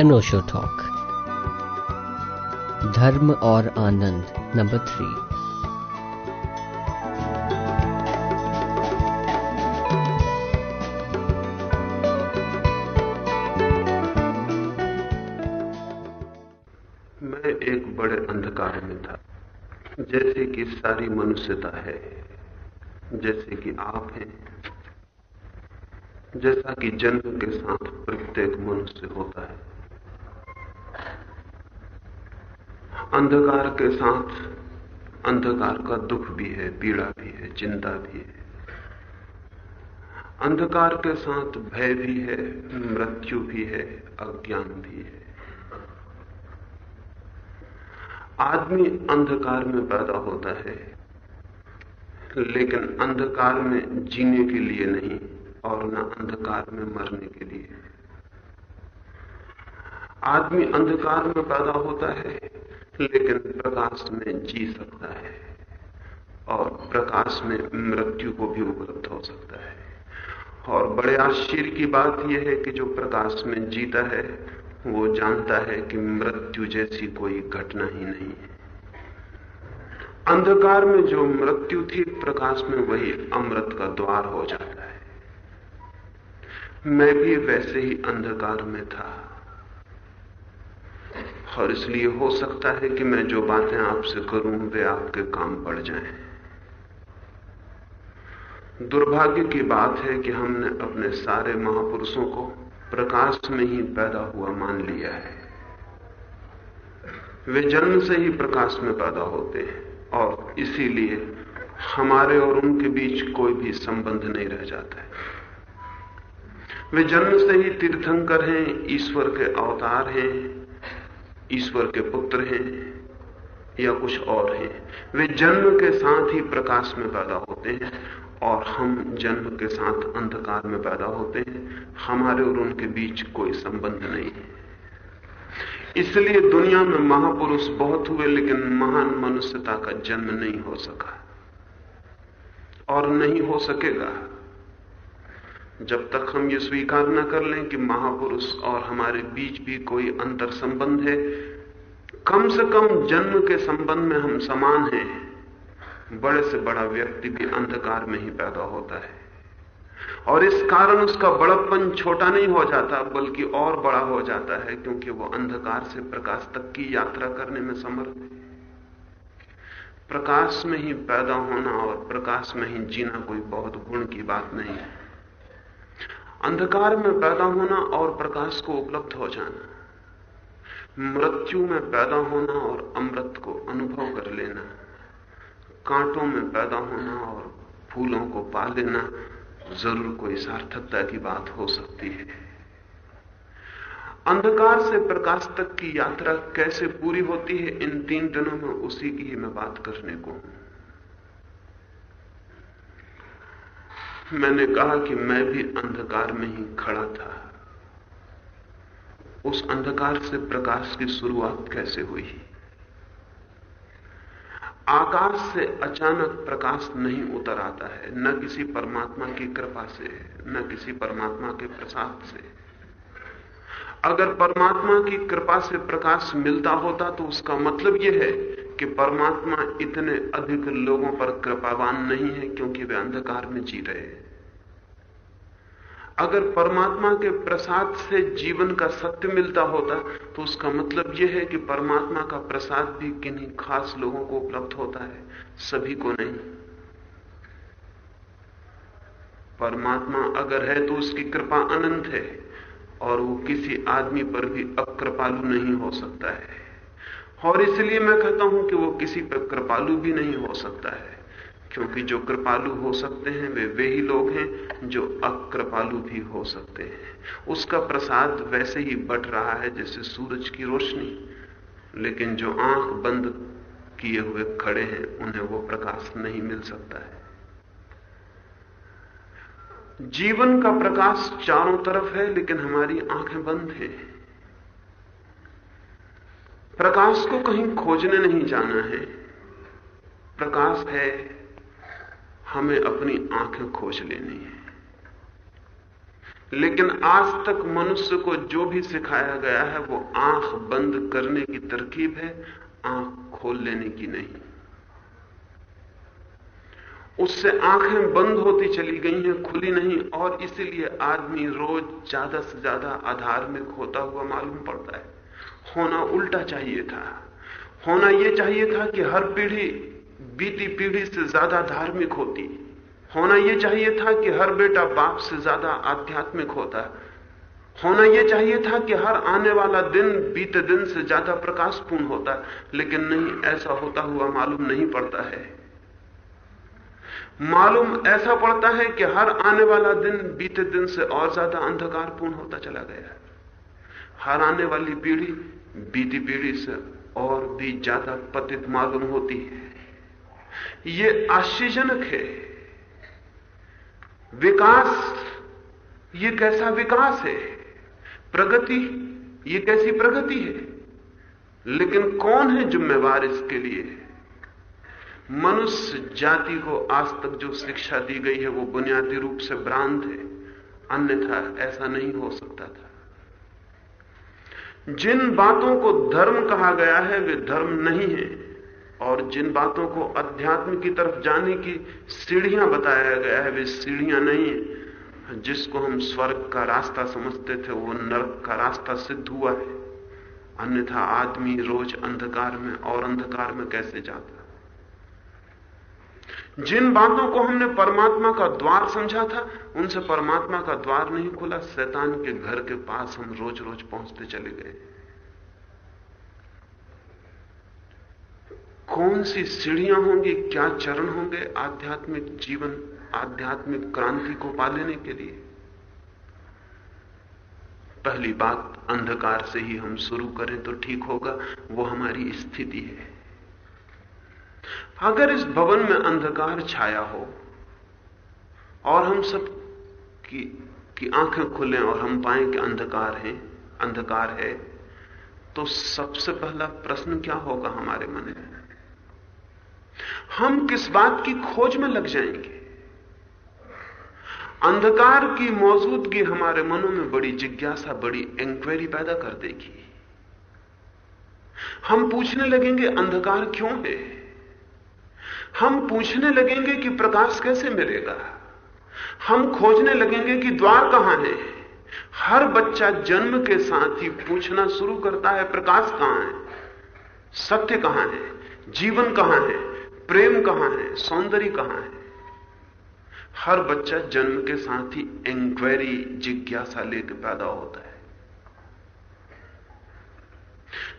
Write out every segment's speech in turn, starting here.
अनोशो talk धर्म और आनंद number three मैं एक बड़े अंधकार में था। जैसे कि सारी मनुष्यता है, जैसे कि आप हैं, जैसा कि जन्म के साथ प्रत्येक मनुष्य होता है। अंधकार के साथ अंधकार का दुख भी है, पीड़ा भी है, चिंता भी है। अंधकार के साथ भय भी है, मृत्यु भी है, अज्ञान भी है। आदमी अंधकार में पैदा होता है, लेकिन अंधकार में जीने के लिए नहीं और न अंधकार में मरने के लिए। आदमी अंधकार में पैदा होता है लेकिन प्रकाश में जी सकता है और प्रकाश में मृत्यु को भी उपलब्ध हो सकता है। और बड़े आश्चर्य की बात यह है कि जो प्रकाश में जीता है, वो जानता है कि मृत्यु जैसी कोई घटना ही नहीं है। अंधकार में जो मृत्यु थी, प्रकाश में वही अमृत का द्वार हो जाता है। मैं भी वैसे ही अंधकार में था। और इसलिए हो सकता है कि मैं जो बातें आपसे करूँ, वे आपके काम पड़ जाएँ। दुर्भाग्य की बात है कि हमने अपने सारे महापुरुषों को प्रकाश में ही पैदा हुआ मान लिया है वे जन्म से ही प्रकाश में पैदा होते हैं, और इसीलिए हमारे और उनके बीच कोई भी संबंध नहीं रह जाता है वे जन्म से ही तीर्थंकर हैं, ईश्वर के अवतार हैं ईश्वर के पुत्र हैं या कुछ और हैं। वे जन्म के साथ ही प्रकाश में पैदा होते हैं और हम जन्म के साथ अंधकार में पैदा होते हैं। हमारे और उनके बीच कोई संबंध नहीं है। इसलिए दुनिया में महापुरुष बहुत हुए, लेकिन महान मनुष्यता का जन्म नहीं हो सका और नहीं हो सकेगा। जब तक हम ये स्वीकार न कर लें कि महापुरुष और हमारे बीच भी कोई अंतर संबंध है, कम से कम जन्म के संबंध में हम समान हैं। बड़े से बड़ा व्यक्ति भी अंधकार में ही पैदा होता है। और इस कारण उसका बड़प्पन छोटा नहीं हो जाता, बल्कि और बड़ा हो जाता है, क्योंकि वो अंधकार से प्रकाश तक की यात्रा करने में समर्थ है। प्रकाश में ही पैदा होना और प्रकाश में ही जीना कोई बहुत गुण की बात नहीं है। अंधकार में पैदा होना और प्रकाश को उपलब्ध हो जाना। मृत्यु में पैदा होना और अमृत को अनुभव कर लेना। कांटों में पैदा होना और फूलों को पा लेना ज़रूर कोई सार्थकता की बात हो सकती है। अंधकार से प्रकाश तक की यात्रा कैसे पूरी होती है, इन तीन दिनों में उसी की मैं बात करने को हूँ। मैंने कहा कि मैं भी अंधकार में ही खड़ा था। उस अंधकार से प्रकाश की शुरुआत कैसे हुई? आकाश से अचानक प्रकाश नहीं उतर आता है, न किसी परमात्मा की कृपा से, न किसी परमात्मा के प्रसाद से। अगर परमात्मा की कृपा से प्रकाश मिलता होता तो उसका मतलब यह है कि परमात्मा इतने अधिक लोगों पर कृपावान नहीं है क्योंकि वे अंधकार में जी रहे हैं। अगर परमात्मा के प्रसाद से जीवन का सत्य मिलता होता तो उसका मतलब यह है कि परमात्मा का प्रसाद भी किन्हीं खास लोगों को उपलब्ध होता है, सभी को नहीं। परमात्मा अगर है तो उसकी कृपा अनंत है, और वो किसी आदमी पर भी अकृपालु नहीं हो सकता है। और इसलिए मैं कहता हूँ कि वो किसी पर कृपालु भी नहीं हो सकता है, क्योंकि जो कृपालु हो सकते हैं, वे वे ही लोग हैं जो अकृपालु भी हो सकते हैं। उसका प्रसाद वैसे ही बट रहा है जैसे सूरज की रोशनी, लेकिन जो आँख बंद किए हुए खड़े हैं, उन्हें वो प्रकाश नहीं मिल सकता है। जीवन का प्रकाश चारों तरफ़ है, लेकिन हमारी आँखें बंद हैं। प्रकाश को कहीं खोजने नहीं जाना है। प्रकाश है, हमें अपनी आँखें खोज लेनी है। लेकिन आज तक मनुष्य को जो भी सिखाया गया है, वो आँख बंद करने की तरकीब है, आँख खोल लेने की नहीं। उससे आँखें बंद होती चली गई हैं, खुली नहीं, और इसीलिए आदमी रोज ज़्यादा से ज़्यादा आधार में खोता हुआ मालूम पड़ता है। होना उल्टा चाहिए था। होना यह चाहिए था कि हर पीढ़ी, बीती पीढ़ी से ज़्यादा धार्मिक होती। होना यह चाहिए था कि हर बेटा बाप से ज़्यादा आध्यात्मिक होता। होना यह चाहिए था कि हर आने वाला दिन, बीते दिन से ज़्यादा प्रकाशपूर्ण होता। लेकिन नहीं, ऐसा होता हुआ मालूम नहीं पड़ता है। मालूम ऐसा पड़ता है कि हर आने वाला दिन, बीते दिन से और ज़्यादा अंधकारपूर्ण होता चला गया। है हर आने वाली पीढ़ी बीती पीढ़ी से और भी ज़्यादा पतित मालूम होती है। ये आश्चर्यजनक है। विकास, ये कैसा विकास है? प्रगति, ये कैसी प्रगति है? लेकिन कौन है जिम्मेवार इसके लिए? मनुष्य जाति को आज तक जो शिक्षा दी गई है, वो बुनियादी रूप से भ्रांत है। अन्यथा ऐसा नहीं हो सकता था। जिन बातों को धर्म कहा गया है, वे धर्म नहीं है। और जिन बातों को अध्यात्म की तरफ़ जाने की सीढ़ियाँ बताया गया है, वे सीढ़ियाँ नहीं है। जिसको हम स्वर्ग का रास्ता समझते थे, वो नरक का रास्ता सिद्ध हुआ है। अन्यथा आदमी रोज अंधकार में और अंधकार में कैसे जाता? जिन बातों को हमने परमात्मा का द्वार समझा था, उनसे परमात्मा का द्वार नहीं खुला। शैतान के घर के पास हम रोज रोज पहुँचते चले गए। कौन सी सीढ़ियाँ होंगी, क्या चरण होंगे आध्यात्मिक जीवन, आध्यात्मिक क्रांति को पा लेने के लिए? पहली बात, अंधकार से ही हम शुरू करें तो ठीक होगा, वो हमारी स्थिति है। अगर इस भवन में अंधकार छाया हो और हम सब की, की आँखें खुलें और हम पाएँ कि अंधकार है अंधकार है तो सबसे पहला प्रश्न क्या होगा हमारे मन में? हम किस बात की खोज में लग जाएँगे? अंधकार की मौजूदगी हमारे मनों में बड़ी जिज्ञासा बड़ी इंक्वायरी पैदा कर देगी। हम पूछने लगेंगे अंधकार क्यों है? हम पूछने लगेंगे कि प्रकाश कैसे मिलेगा। हम खोजने लगेंगे कि द्वार कहाँ है। हर बच्चा जन्म के साथ ही पूछना शुरू करता है, प्रकाश कहाँ है? सत्य कहाँ है? जीवन कहाँ है? प्रेम कहाँ है? सौंदर्य कहाँ है? हर बच्चा जन्म के साथ ही इंक्वायरी जिज्ञासा लेकर पैदा होता है।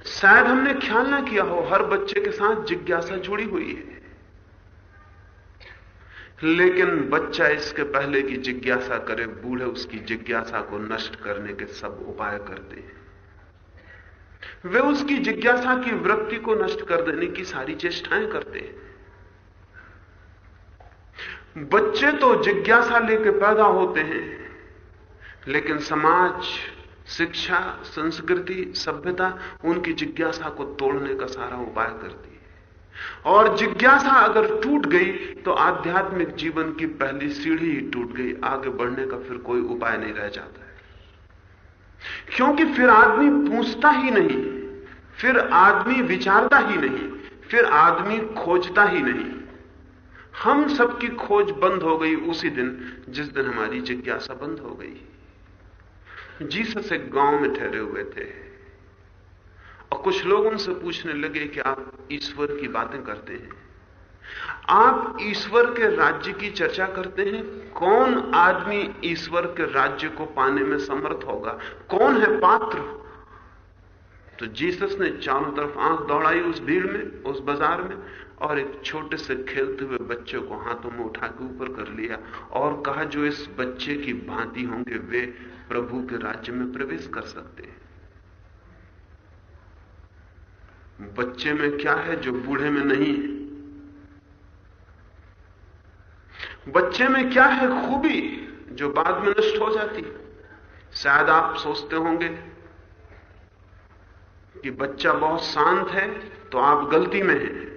शायद हमने ख्याल ना किया हो, हर बच्चे के साथ जिज्ञासा जुड़ी हुई है। लेकिन बच्चा इसके पहले की जिज्ञासा करे, बूढ़े उसकी जिज्ञासा को नष्ट करने के सब उपाय करते हैं। वे उसकी जिज्ञासा की वृत्ति को नष्ट कर देने की सारी चेष्टाएँ करते हैं। बच्चे तो जिज्ञासा लेके पैदा होते हैं, लेकिन समाज, शिक्षा, संस्कृति, सभ्यता, उनकी जिज्ञासा को तोड़ने का सारा उपाय करती और जिज्ञासा अगर टूट गई तो आध्यात्मिक जीवन की पहली सीढ़ी ही टूट गई। आगे बढ़ने का फिर कोई उपाय नहीं रह जाता है। क्योंकि फिर आदमी पूछता ही नहीं, फिर आदमी विचारता ही नहीं, फिर आदमी खोजता ही नहीं। हम सबकी खोज बंद हो गई उसी दिन, जिस दिन हमारी जिज्ञासा बंद हो गई। जीसस एक गाँव में ठहरे हुए थे। और कुछ लोग उनसे पूछने लगे कि आप ईश्वर की बातें करते हैं। आप ईश्वर के राज्य की चर्चा करते हैं? कौन आदमी ईश्वर के राज्य को पाने में समर्थ होगा? कौन है पात्र? तो जीसस ने चारों तरफ़ आँख दौड़ाई उस भीड़ में, उस बाज़ार में, और एक छोटे से खेलते हुए बच्चे को हाथों में उठा के ऊपर कर लिया और कहा, जो इस बच्चे की भांति होंगे, वे प्रभु के राज्य में प्रवेश कर सकते हैं। बच्चे में क्या है जो बूढ़े में नहीं है? बच्चे में क्या है खूबी जो बाद में नष्ट हो जाती शायद आप सोचते होंगे कि बच्चा बहुत शांत है तो आप गलती में हैं।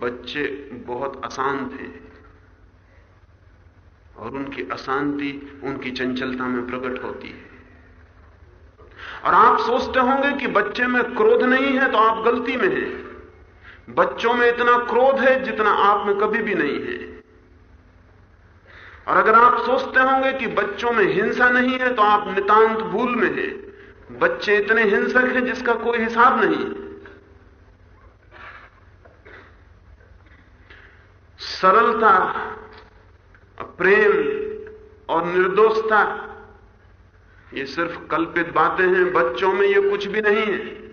बच्चे बहुत अशांत हैं और उनकी अशांति, उनकी चंचलता में प्रकट होती है। और आप सोचते होंगे कि बच्चे में क्रोध नहीं है तो आप गलती में हैं। बच्चों में इतना क्रोध है जितना आप में कभी भी नहीं है। और अगर आप सोचते होंगे कि बच्चों में हिंसा नहीं है तो आप नितांत भूल में हैं। बच्चे इतने हिंसक हैं जिसका कोई हिसाब नहीं सरलता, प्रेम और निर्दोषता ये सिर्फ़ कल्पित बातें हैं, बच्चों में ये कुछ भी नहीं है।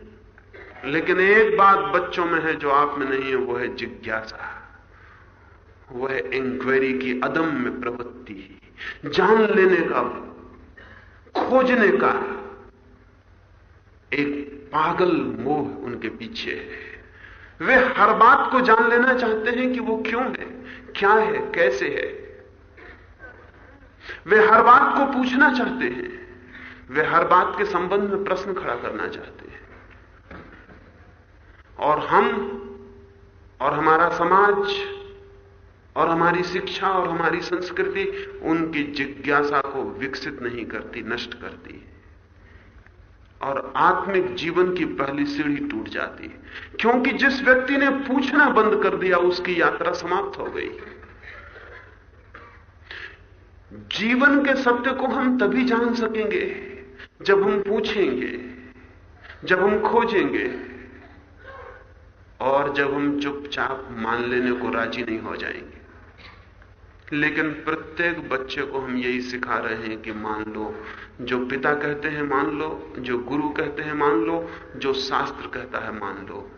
लेकिन एक बात बच्चों में है जो आप में नहीं है, वो है जिज्ञासा। वो है इंक्वायरी की अदम में प्रवृत्ति। जान लेने का, खोजने का। एक पागल मोह उनके पीछे है। वे हर बात को जान लेना चाहते हैं कि वो क्यों है, क्या है, कैसे है। वे हर बात को पूछना चाहते हैं। वे हर बात के संबंध में प्रश्न खड़ा करना चाहते हैं। और हम और हमारा समाज और हमारी शिक्षा और हमारी संस्कृति उनकी जिज्ञासा को विकसित नहीं करती, नष्ट करती है। और आत्मिक जीवन की पहली सीढ़ी टूट जाती है। क्योंकि जिस व्यक्ति ने पूछना बंद कर दिया, उसकी यात्रा समाप्त हो गई। जीवन के सत्य को हम तभी जान सकेंगे जब हम पूछेंगे, जब हम खोजेंगे, और जब हम चुपचाप मान लेने को राज़ी नहीं हो जाएँगे। लेकिन प्रत्येक बच्चे को हम यही सिखा रहे हैं कि मान लो, जो पिता कहते हैं मान लो, जो गुरु कहते हैं मान लो, जो शास्त्र कहता है मान लो।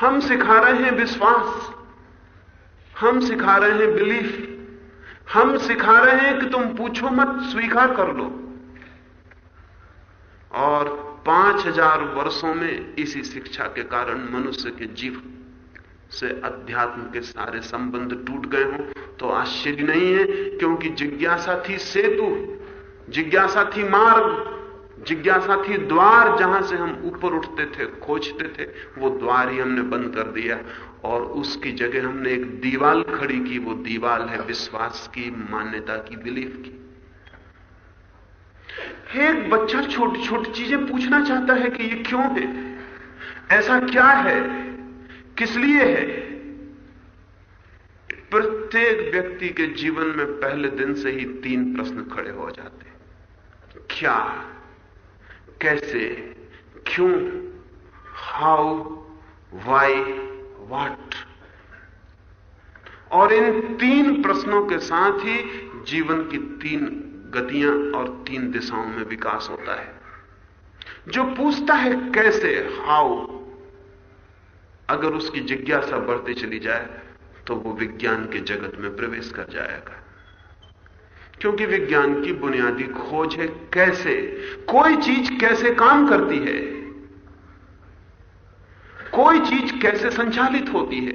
हम सिखा रहे हैं विश्वास, हम सिखा रहे हैं बिलीफ, हम सिखा रहे हैं कि तुम पूछो मत, स्वीकार कर लो। और पाँच हज़ार वर्षों में इसी शिक्षा के कारण मनुष्य के जीव से अध्यात्म के सारे संबंध टूट गए हों तो आश्चर्य नहीं है, क्योंकि जिज्ञासा थी सेतु, जिज्ञासा थी मार्ग, जिज्ञासा थी द्वार जहाँ से हम ऊपर उठते थे, खोजते थे, वो द्वार ही हमने बंद कर दिया। और उसकी जगह हमने एक दीवाल खड़ी की, वो दीवाल है विश्वास की, मान्यता की, बिलीफ की। एक बच्चा छोटी छोटी चीज़ें पूछना चाहता है कि ये क्यों है? ऐसा क्या है? किस लिए है? प्रत्येक व्यक्ति के जीवन में पहले दिन से ही तीन प्रश्न खड़े हो जाते क्या? कैसे? क्यों? हाउ वाई वाट और इन तीन प्रश्नों के साथ ही जीवन की तीन गतियाँ और तीन दिशाओं में विकास होता है। जो पूछता है कैसे, हाउ, अगर उसकी जिज्ञासा बढ़ती चली जाए तो वो विज्ञान के जगत में प्रवेश कर जाएगा। क्योंकि विज्ञान की बुनियादी खोज है कैसे, कोई चीज़ कैसे काम करती है, कोई चीज़ कैसे संचालित होती है,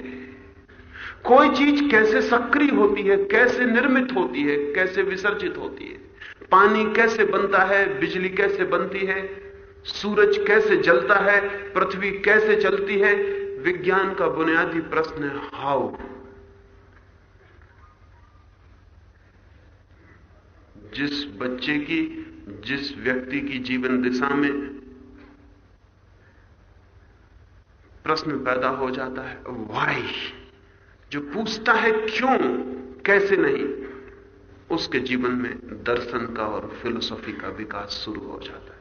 कोई चीज़ कैसे सक्रिय होती है, कैसे निर्मित होती है, कैसे विसर्जित होती है। पानी कैसे बनता है, बिजली कैसे बनती है, सूरज कैसे जलता है, पृथ्वी कैसे चलती है, विज्ञान का बुनियादी प्रश्न है, हाउ? जिस बच्चे की, जिस व्यक्ति की जीवन दिशा में प्रश्न पैदा हो जाता है वाई जो पूछता है, क्यों? कैसे नहीं? उसके जीवन में दर्शन का और फिलोसॉफी का विकास शुरू हो जाता है।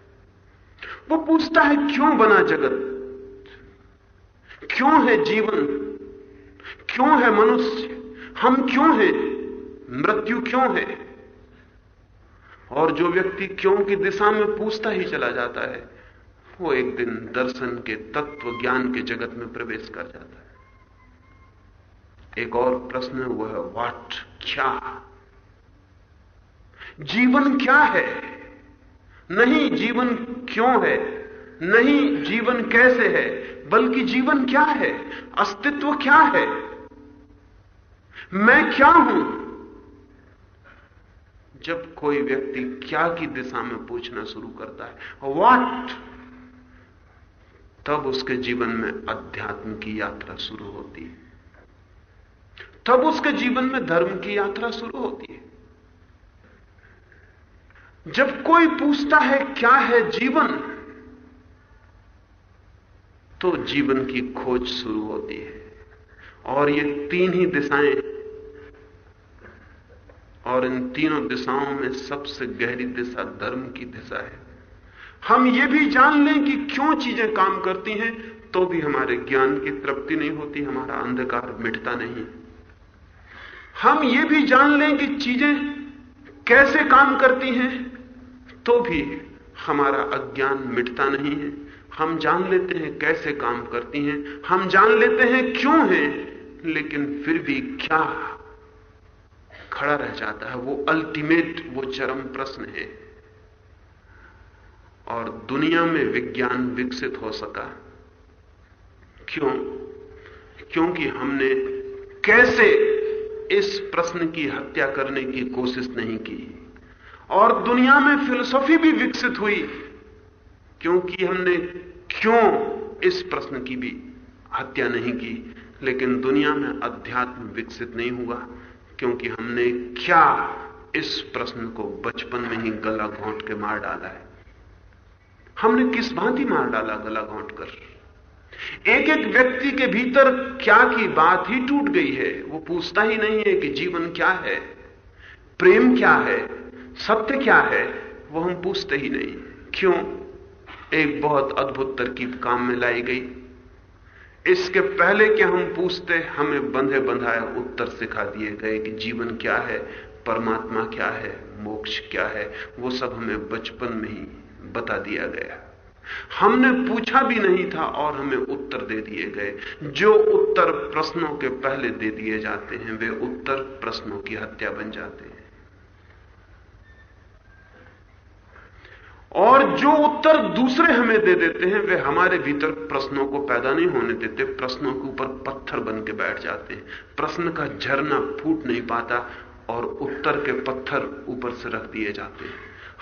वो पूछता है, क्यों बना जगत? क्यों है जीवन? क्यों है मनुष्य? हम क्यों हैं? मृत्यु क्यों है? और जो व्यक्ति क्यों की दिशा में पूछता ही चला जाता है, वो एक दिन दर्शन के तत्व ज्ञान के जगत में प्रवेश कर जाता है। एक और प्रश्न वो है, वाट क्या? जीवन क्या है? नहीं जीवन क्यों है? नहीं जीवन कैसे है? बल्कि जीवन क्या है? अस्तित्व क्या है? मैं क्या हूँ? जब कोई व्यक्ति क्या की दिशा में पूछना शुरू करता है व्हाट तब उसके जीवन में अध्यात्म की यात्रा शुरू होती है। तब उसके जीवन में धर्म की यात्रा शुरू होती है। जब कोई पूछता है क्या है जीवन तो जीवन की खोज शुरू होती है। और ये तीन ही दिशाएँ और इन तीनों दिशाओं में सबसे गहरी दिशा धर्म की दिशा है। हम ये भी जान लें कि क्यों चीज़ें काम करती हैं तो भी हमारे ज्ञान की तृप्ति नहीं होती, हमारा अंधकार मिटता नहीं। हम ये भी जान लें कि चीज़ें कैसे काम करती हैं तो भी हमारा अज्ञान मिटता नहीं है। हम जान लेते हैं कैसे काम करती हैं। हम जान लेते हैं क्यों हैं, लेकिन फिर भी क्या खड़ा रह जाता है? वो अल्टीमेट वो चरम प्रश्न है। और दुनिया में विज्ञान विकसित हो सका। क्यों? क्योंकि हमने कैसे इस प्रश्न की हत्या करने की कोशिश नहीं की। और दुनिया में फिलोसॉफी भी विकसित हुई। क्योंकि हमने क्यों इस प्रश्न की भी हत्या नहीं की? लेकिन दुनिया में अध्यात्म विकसित नहीं हुआ, क्योंकि हमने क्या इस प्रश्न को बचपन में ही गला घोंट के मार डाला है? हमने किस भांति मार डाला गला घोंट कर? एक एक व्यक्ति के भीतर क्या की बात ही टूट गई है? वो पूछता ही नहीं है कि जीवन क्या है? प्रेम क्या है? सत्य क्या है, वो हम पूछते ही नहीं। क्यों? एक बहुत अद्भुत तरकीब काम में लाई गई। इसके पहले कि हम पूछते, हमें बंधे बंधाए उत्तर सिखा दिए गए कि जीवन क्या है, परमात्मा क्या है, मोक्ष क्या है, वो सब हमें बचपन में ही बता दिया गया। हमने पूछा भी नहीं था और हमें उत्तर दे दिए गए। जो उत्तर प्रश्नों के पहले दे दिए जाते हैं, वे उत्तर प्रश्नों की हत्या बन जाते हैं। और जो उत्तर दूसरे हमें दे देते हैं, वे हमारे भीतर प्रश्नों को पैदा नहीं होने देते, प्रश्नों के ऊपर पत्थर बन के बैठ जाते हैं। प्रश्न का झरना फूट नहीं पाता और उत्तर के पत्थर ऊपर से रख दिए जाते हैं।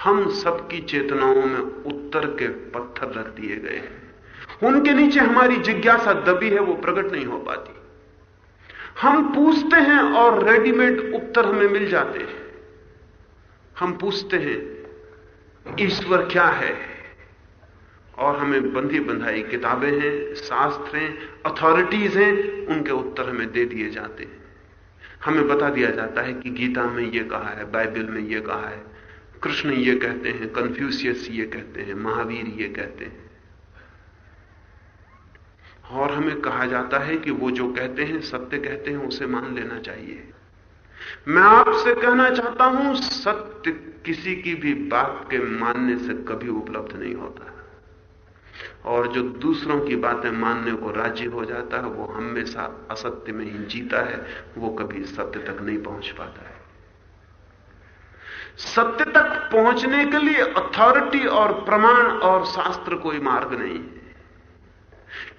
हम सबकी चेतनाओं में उत्तर के पत्थर रख दिए गए हैं। उनके नीचे हमारी जिज्ञासा दबी है, वो प्रकट नहीं हो पाती। हम पूछते हैं और रेडीमेड उत्तर हमें मिल जाते हैं। हम पूछते हैं ईश्वर क्या है? और हमें बंधी बंधाई किताबें हैं, शास्त्र हैं अथॉरिटीज हैं, उनके उत्तर हमें दे दिए जाते हैं। हमें बता दिया जाता है कि गीता में यह कहा है, बाइबल में यह कहा है, कृष्ण ये कहते हैं कन्फ्यूशियस ये कहते हैं, महावीर ये कहते हैं। और हमें कहा जाता है कि वो जो कहते हैं, सत्य कहते हैं, उसे मान लेना चाहिए। मैं आपसे कहना चाहता हूँ, सत्य किसी की भी बात के मानने से कभी उपलब्ध नहीं होता और जो दूसरों की बातें मानने को राज़ी हो जाता है, वो हमेशा असत्य में ही जीता है, वो कभी सत्य तक नहीं पहुँच पाता है। सत्य तक पहुँचने के लिए अथॉरिटी और प्रमाण और शास्त्र कोई मार्ग नहीं है।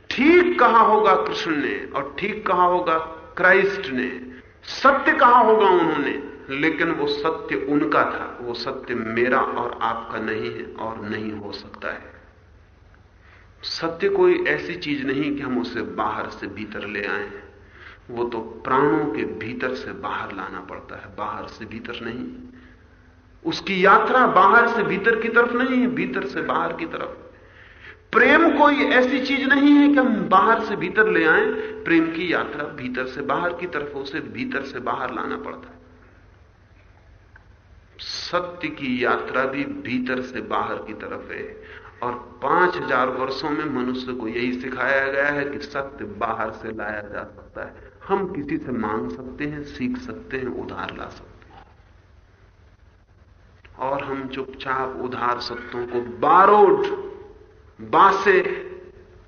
ठीक कहा होगा कृष्ण ने और ठीक कहा होगा क्राइस्ट ने। सत्य कहा होगा उन्होंने? लेकिन वो सत्य उनका था। वो सत्य मेरा और आपका नहीं है और नहीं हो सकता है। सत्य कोई ऐसी चीज़ नहीं कि हम उसे बाहर से भीतर ले आए। वो तो प्राणों के भीतर से बाहर लाना पड़ता है। बाहर से भीतर नहीं। उसकी यात्रा बाहर से भीतर की तरफ़ नहीं है, भीतर से बाहर की तरफ़। प्रेम कोई ऐसी चीज़ नहीं है कि हम बाहर से भीतर ले आए। प्रेम की यात्रा भीतर से बाहर की तरफ़, उसे भीतर से बाहर लाना पड़ता है। सत्य की यात्रा भी भीतर से बाहर की तरफ़ है। और पाँच हज़ार वर्षों में मनुष्य को यही सिखाया गया है कि सत्य बाहर से लाया जा सकता है। हम किसी से मांग सकते हैं, सीख सकते हैं, उधार ला सकते हैं। और हम चुपचाप उधार सत्यों को बारोड बासे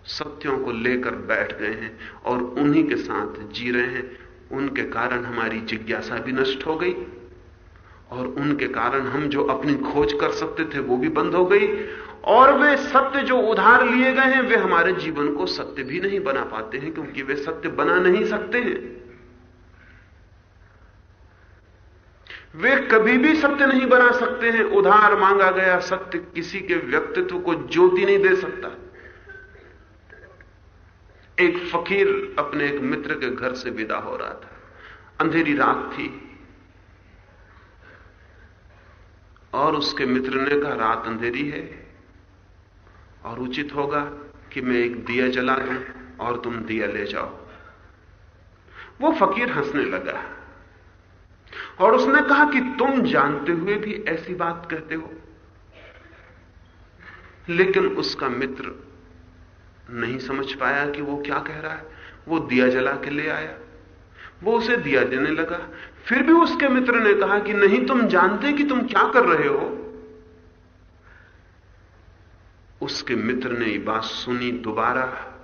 सत्यों को लेकर बैठ गए हैं और उन्हीं के साथ जी रहे हैं। उनके कारण हमारी जिज्ञासा भी नष्ट हो गई और उनके कारण हम जो अपनी खोज कर सकते थे वो भी बंद हो गई और वे सत्य जो उधार लिए गए हैं, वे हमारे जीवन को सत्य भी नहीं बना पाते हैं क्योंकि वे सत्य बना नहीं सकते हैं। वे कभी भी सत्य नहीं बना सकते हैं। उधार मांगा गया सत्य किसी के व्यक्तित्व को ज्योति नहीं दे सकता। एक फकीर अपने एक मित्र के घर से विदा हो रहा था। अंधेरी रात थी। और उसके मित्र ने कहा, रात अंधेरी है और उचित होगा कि मैं एक दिया जला दूँ और तुम दिया ले जाओ। वो फकीर हंसने लगा। और उसने कहा कि तुम जानते हुए भी ऐसी बात कहते हो। लेकिन उसका मित्र नहीं समझ पाया कि वो क्या कह रहा है। वो दिया जला के ले आया। वो उसे दिया देने लगा। फिर भी उसके मित्र ने कहा कि नहीं, तुम जानते कि तुम क्या कर रहे हो? उसके मित्र ने ये बात सुनी दोबारा।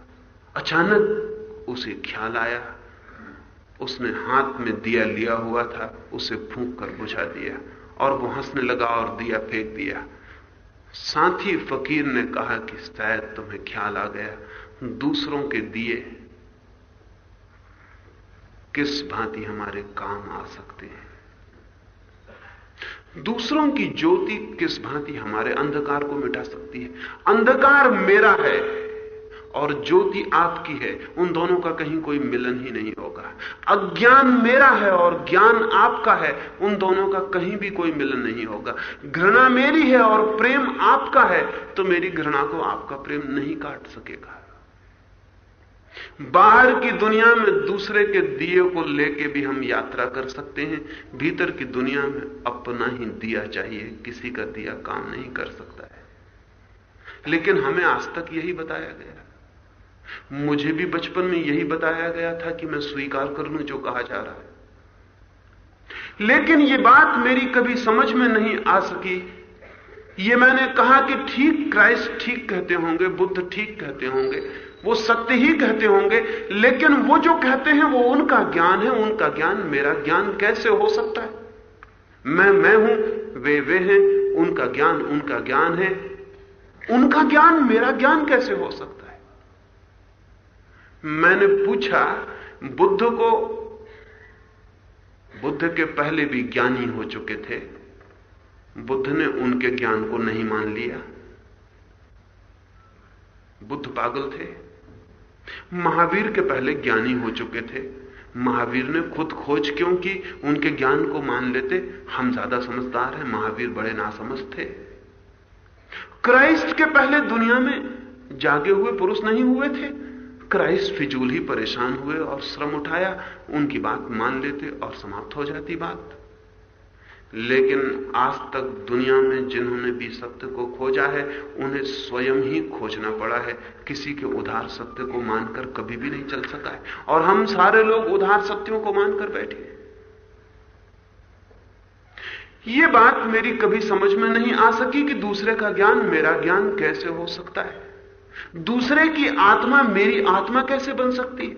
अचानक उसे ख्याल आया। उसने हाथ में दिया लिया हुआ था, उसे फूंक कर बुझा दिया और वो हंसने लगा और दिया फेंक दिया। साथी फकीर ने कहा कि शायद तुम्हें ख्याल आ गया, दूसरों के दिए किस भांति हमारे काम आ सकते हैं? दूसरों की ज्योति किस भांति हमारे अंधकार को मिटा सकती है? अंधकार मेरा है और ज्योति आपकी है, उन दोनों का कहीं कोई मिलन ही नहीं होगा। अज्ञान मेरा है और ज्ञान आपका है, उन दोनों का कहीं भी कोई मिलन नहीं होगा। घृणा मेरी है और प्रेम आपका है तो मेरी घृणा को आपका प्रेम नहीं काट सकेगा। बाहर की दुनिया में दूसरे के दिए को लेके भी हम यात्रा कर सकते हैं, भीतर की दुनिया में अपना ही दिया चाहिए, किसी का दिया काम नहीं कर सकता है। लेकिन हमें आज तक यही बताया गया मुझे भी बचपन में यही बताया गया था कि मैं स्वीकार कर लूँ जो कहा जा रहा है। लेकिन यह बात मेरी कभी समझ में नहीं आ सकी। ये मैंने कहा कि ठीक क्राइस्ट ठीक कहते होंगे, बुद्ध ठीक कहते होंगे, वो सत्य ही कहते होंगे, लेकिन वो जो कहते हैं वो उनका ज्ञान है, उनका ज्ञान मेरा ज्ञान कैसे हो सकता है? मैं मैं हूँ, वे वे हैं, उनका ज्ञान उनका ज्ञान है। उनका ज्ञान मेरा ज्ञान कैसे हो सकता है? मैंने पूछा, बुद्ध को, बुद्ध के पहले भी ज्ञानी हो चुके थे। बुद्ध ने उनके ज्ञान को नहीं मान लिया। बुद्ध पागल थे। महावीर के पहले ज्ञानी हो चुके थे। महावीर ने खुद खोज क्यों की? उनके ज्ञान को मान लेते, हम ज़्यादा समझदार हैं, महावीर बड़े नासमझ थे। क्राइस्ट के पहले दुनिया में जागे हुए पुरुष नहीं हुए थे। क्राइस्ट फिजूल ही परेशान हुए और श्रम उठाया, उनकी बात मान लेते और समाप्त हो जाती बात। लेकिन आज तक दुनिया में जिन्होंने भी सत्य को खोजा है, उन्हें स्वयं ही खोजना पड़ा है। किसी के उधार सत्य को मानकर कभी भी नहीं चल सका है। और हम सारे लोग उधार सत्यों को मानकर बैठे ये बात मेरी कभी समझ में नहीं आ सकी कि दूसरे का ज्ञान मेरा ज्ञान कैसे हो सकता है। दूसरे की आत्मा मेरी आत्मा कैसे बन सकती है?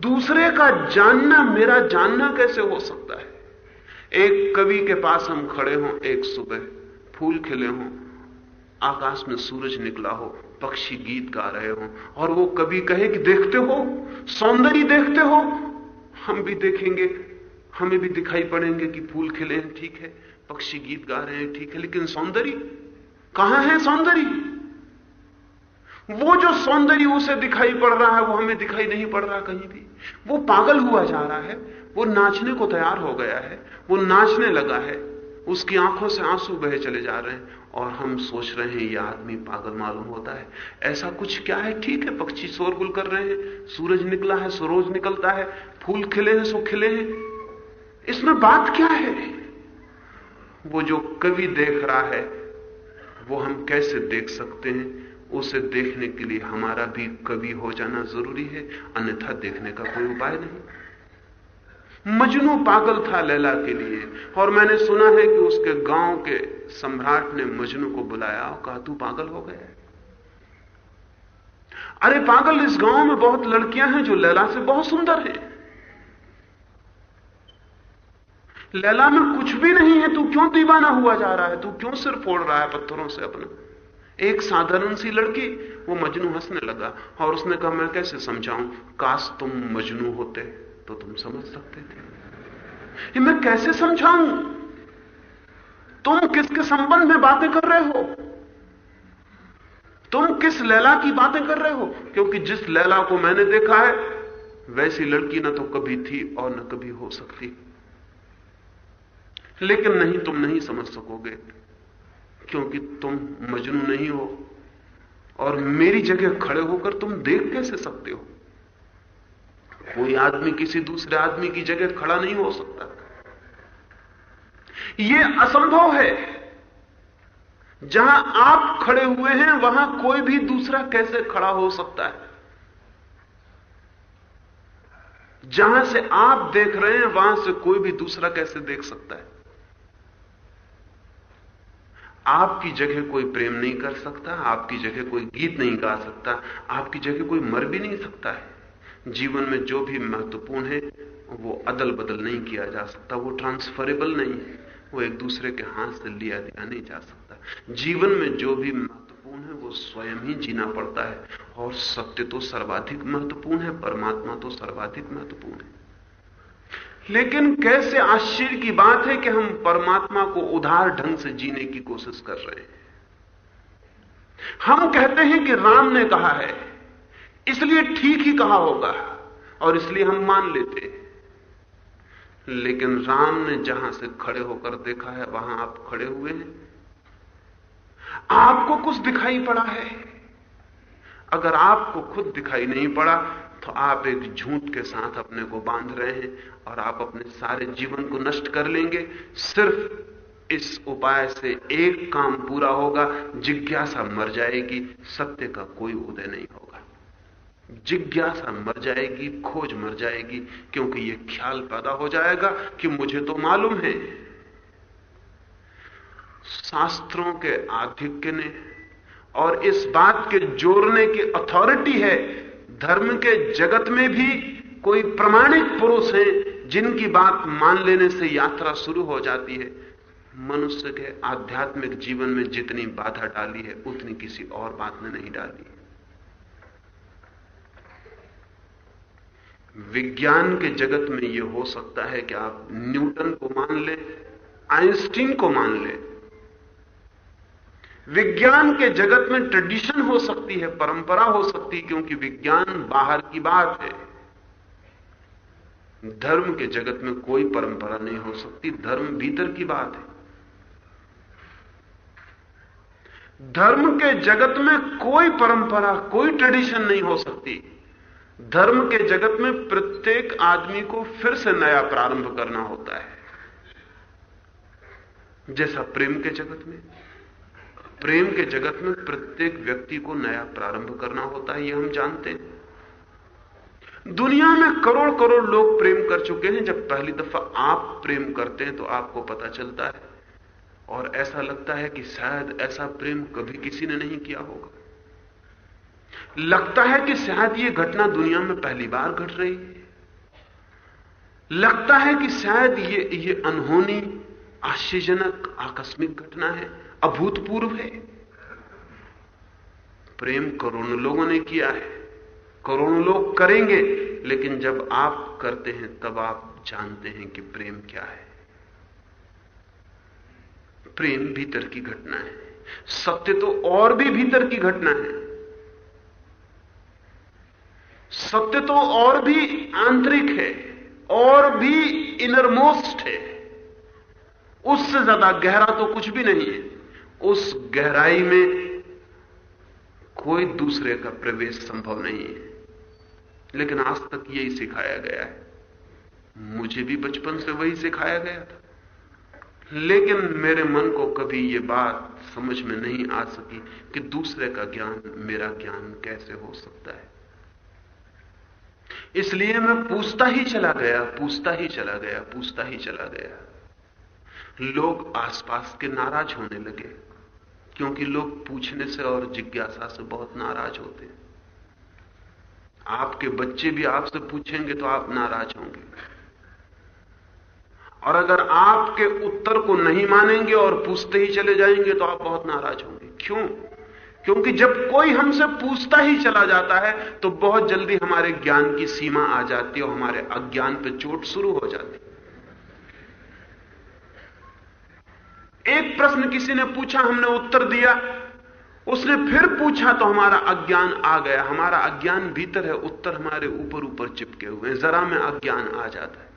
दूसरे का जानना मेरा जानना कैसे हो सकता है? एक कवि के पास हम खड़े हों, एक सुबह फूल खिले हों, आकाश में सूरज निकला हो, पक्षी गीत गा रहे हो, और वो कभी कहे कि देखते हो, सौंदर्य देखते हो, हम भी देखेंगे, हमें भी दिखाई पड़ेंगे कि फूल खिले हैं, ठीक है, पक्षी गीत गा रहे हैं, ठीक है, लेकिन सौंदर्य, कहाँ है सौंदर्य? वो जो सौंदर्य उसे दिखाई पड़ रहा है, वो हमें दिखाई नहीं पड़ रहा कहीं भी। वो पागल हुआ जा रहा है, वो नाचने को तैयार हो गया है, वो नाचने लगा है, उसकी आँखों से आँसू बहे चले जा रहे हैं और हम सोच रहे हैं यह आदमी पागल मालूम होता है। ऐसा कुछ क्या है? ठीक है, पक्षी शोरगुल कर रहे हैं, सूरज निकला है, सरोज निकलता है, फूल खिले हैं, सो खिले हैं। इसमें बात क्या है? वो जो कवि देख रहा है, वो हम कैसे देख सकते हैं? उसे देखने के लिए हमारा भी कवि हो जाना ज़रूरी है, अन्यथा देखने का कोई उपाय नहीं। मजनू पागल था लैला के लिए, और मैंने सुना है कि उसके गाँव के सम्राट ने मजनू को बुलाया और कहा, तू पागल हो गया अरे पागल, इस गाँव में बहुत लड़कियाँ हैं जो लैला से बहुत सुंदर हैं। लैला में कुछ भी नहीं है, तू क्यों दीवाना हुआ जा रहा है? तू क्यों सिर फोड़ रहा है पत्थरों से अपना? एक साधारण सी लड़की, वो मजनू हंसने लगा और उसने कहा, मैं कैसे समझाऊं? काश तुम मजनू होते तो तुम समझ सकते थे। ये मैं कैसे समझाऊं? तुम किसके संबंध में बातें कर रहे हो? तुम किस लैला की बातें कर रहे हो? क्योंकि जिस लैला को मैंने देखा है, वैसी लड़की ना तो कभी थी और ना कभी हो सकती। लेकिन नहीं, तुम नहीं समझ सकोगे। क्योंकि तुम मजनू नहीं हो। और मेरी जगह खड़े होकर तुम देख कैसे सकते हो? कोई आदमी किसी दूसरे आदमी की जगह खड़ा नहीं हो सकता। यह असंभव है। जहाँ आप खड़े हुए हैं, वहाँ कोई भी दूसरा कैसे खड़ा हो सकता है? जहाँ से आप देख रहे हैं, वहाँ से कोई भी दूसरा कैसे देख सकता है? आपकी जगह कोई प्रेम नहीं कर सकता, आपकी जगह कोई गीत नहीं गा सकता, आपकी जगह कोई मर भी नहीं सकता है। जीवन में जो भी महत्वपूर्ण है, वो अदल बदल नहीं किया जा सकता, वो ट्रांसफरेबल नहीं है, वो एक दूसरे के हाथ से लिया दिया नहीं जा सकता। जीवन में जो भी महत्वपूर्ण है, वो स्वयं ही जीना पड़ता है, और सत्य तो सर्वाधिक महत्वपूर्ण है, परमात्मा तो सर्वाधिक महत्वपूर्ण है। लेकिन कैसे आश्चर्य की बात है कि हम परमात्मा को उधार ढंग से जीने की कोशिश कर रहे हैं। हम कहते हैं कि राम ने कहा है, इसलिए ठीक ही कहा होगा और इसलिए हम मान लेते हैं। लेकिन राम ने जहाँ से खड़े होकर देखा है, वहाँ आप खड़े हुए हैं। आपको कुछ दिखाई पड़ा है। अगर आपको खुद दिखाई नहीं पड़ा तो आप एक झूठ के साथ अपने को बाँध रहे हैं और आप अपने सारे जीवन को नष्ट कर लेंगे। सिर्फ़ इस उपाय से एक काम पूरा होगा, जिज्ञासा मर जाएगी, सत्य का कोई उदय नहीं होगा। जिज्ञासा मर जाएगी, खोज मर जाएगी, क्योंकि यह ख्याल पैदा हो जाएगा कि मुझे तो मालूम है। शास्त्रों के आधिक्य ने और इस बात के जोड़ने की अथॉरिटी है धर्म के जगत में भी कोई प्रमाणिक पुरुष हैं जिनकी बात मान लेने से यात्रा शुरू हो जाती है। मनुष्य के आध्यात्मिक जीवन में जितनी बाधा डाली है, उतनी किसी और बात ने नहीं डाली। विज्ञान के जगत में यह हो सकता है कि आप न्यूटन को मान ले, आइंस्टीन को मान ले विज्ञान के जगत में ट्रेडिशन हो सकती है, परंपरा हो सकती है, क्योंकि विज्ञान बाहर की बात है। धर्म के जगत में कोई परंपरा नहीं हो सकती, धर्म भीतर की बात है। धर्म के जगत में कोई परंपरा, कोई ट्रेडिशन नहीं हो सकती। धर्म के जगत में प्रत्येक आदमी को फिर से नया प्रारंभ करना होता है। जैसा प्रेम के जगत में। प्रेम के जगत में प्रत्येक व्यक्ति को नया प्रारंभ करना होता है यह हम जानते हैं। दुनिया में करोड़ करोड़ लोग प्रेम कर चुके हैं। जब पहली दफ़ा आप प्रेम करते हैं तो आपको पता चलता है। और ऐसा लगता है कि शायद ऐसा प्रेम कभी किसी ने नहीं किया होगा। लगता है कि शायद यह घटना दुनिया में पहली बार घट रही है। लगता है कि शायद ये ये अनहोनी, आश्चर्यजनक, आकस्मिक घटना है। अभूतपूर्व है। प्रेम करोड़ों लोगों ने किया है। करोड़ों लोग करेंगे, लेकिन जब आप करते हैं, तब आप जानते हैं कि प्रेम क्या है। प्रेम भीतर की घटना है। सत्य तो और भी भीतर की घटना है। सत्य तो और भी आंतरिक है, और भी इनरमोस्ट है। उससे ज़्यादा गहरा तो कुछ भी नहीं है। उस गहराई में कोई दूसरे का प्रवेश संभव नहीं है। लेकिन आज तक यही सिखाया गया है। मुझे भी बचपन से वही सिखाया गया था। लेकिन मेरे मन को कभी यह बात समझ में नहीं आ सकी कि दूसरे का ज्ञान मेरा ज्ञान कैसे हो सकता है। इसलिए मैं पूछता ही चला गया, पूछता ही चला गया, पूछता ही चला गया। लोग आसपास के नाराज़ होने लगे। क्योंकि लोग पूछने से और जिज्ञासा से बहुत नाराज़ होते हैं। आपके बच्चे भी आपसे पूछेंगे तो आप नाराज़ होंगे। और अगर आपके उत्तर को नहीं मानेंगे और पूछते ही चले जाएँगे तो आप बहुत नाराज़ होंगे। क्यों? क्योंकि जब कोई हमसे पूछता ही चला जाता है तो बहुत जल्दी हमारे ज्ञान की सीमा आ जाती है और हमारे अज्ञान पे चोट शुरू हो जाती है। एक प्रश्न किसी ने पूछा, हमने उत्तर दिया। उसने फिर पूछा तो हमारा अज्ञान आ गया। हमारा अज्ञान भीतर है, उत्तर हमारे ऊपर ऊपर चिपके हुए हैं। जरा में अज्ञान आ जाता है।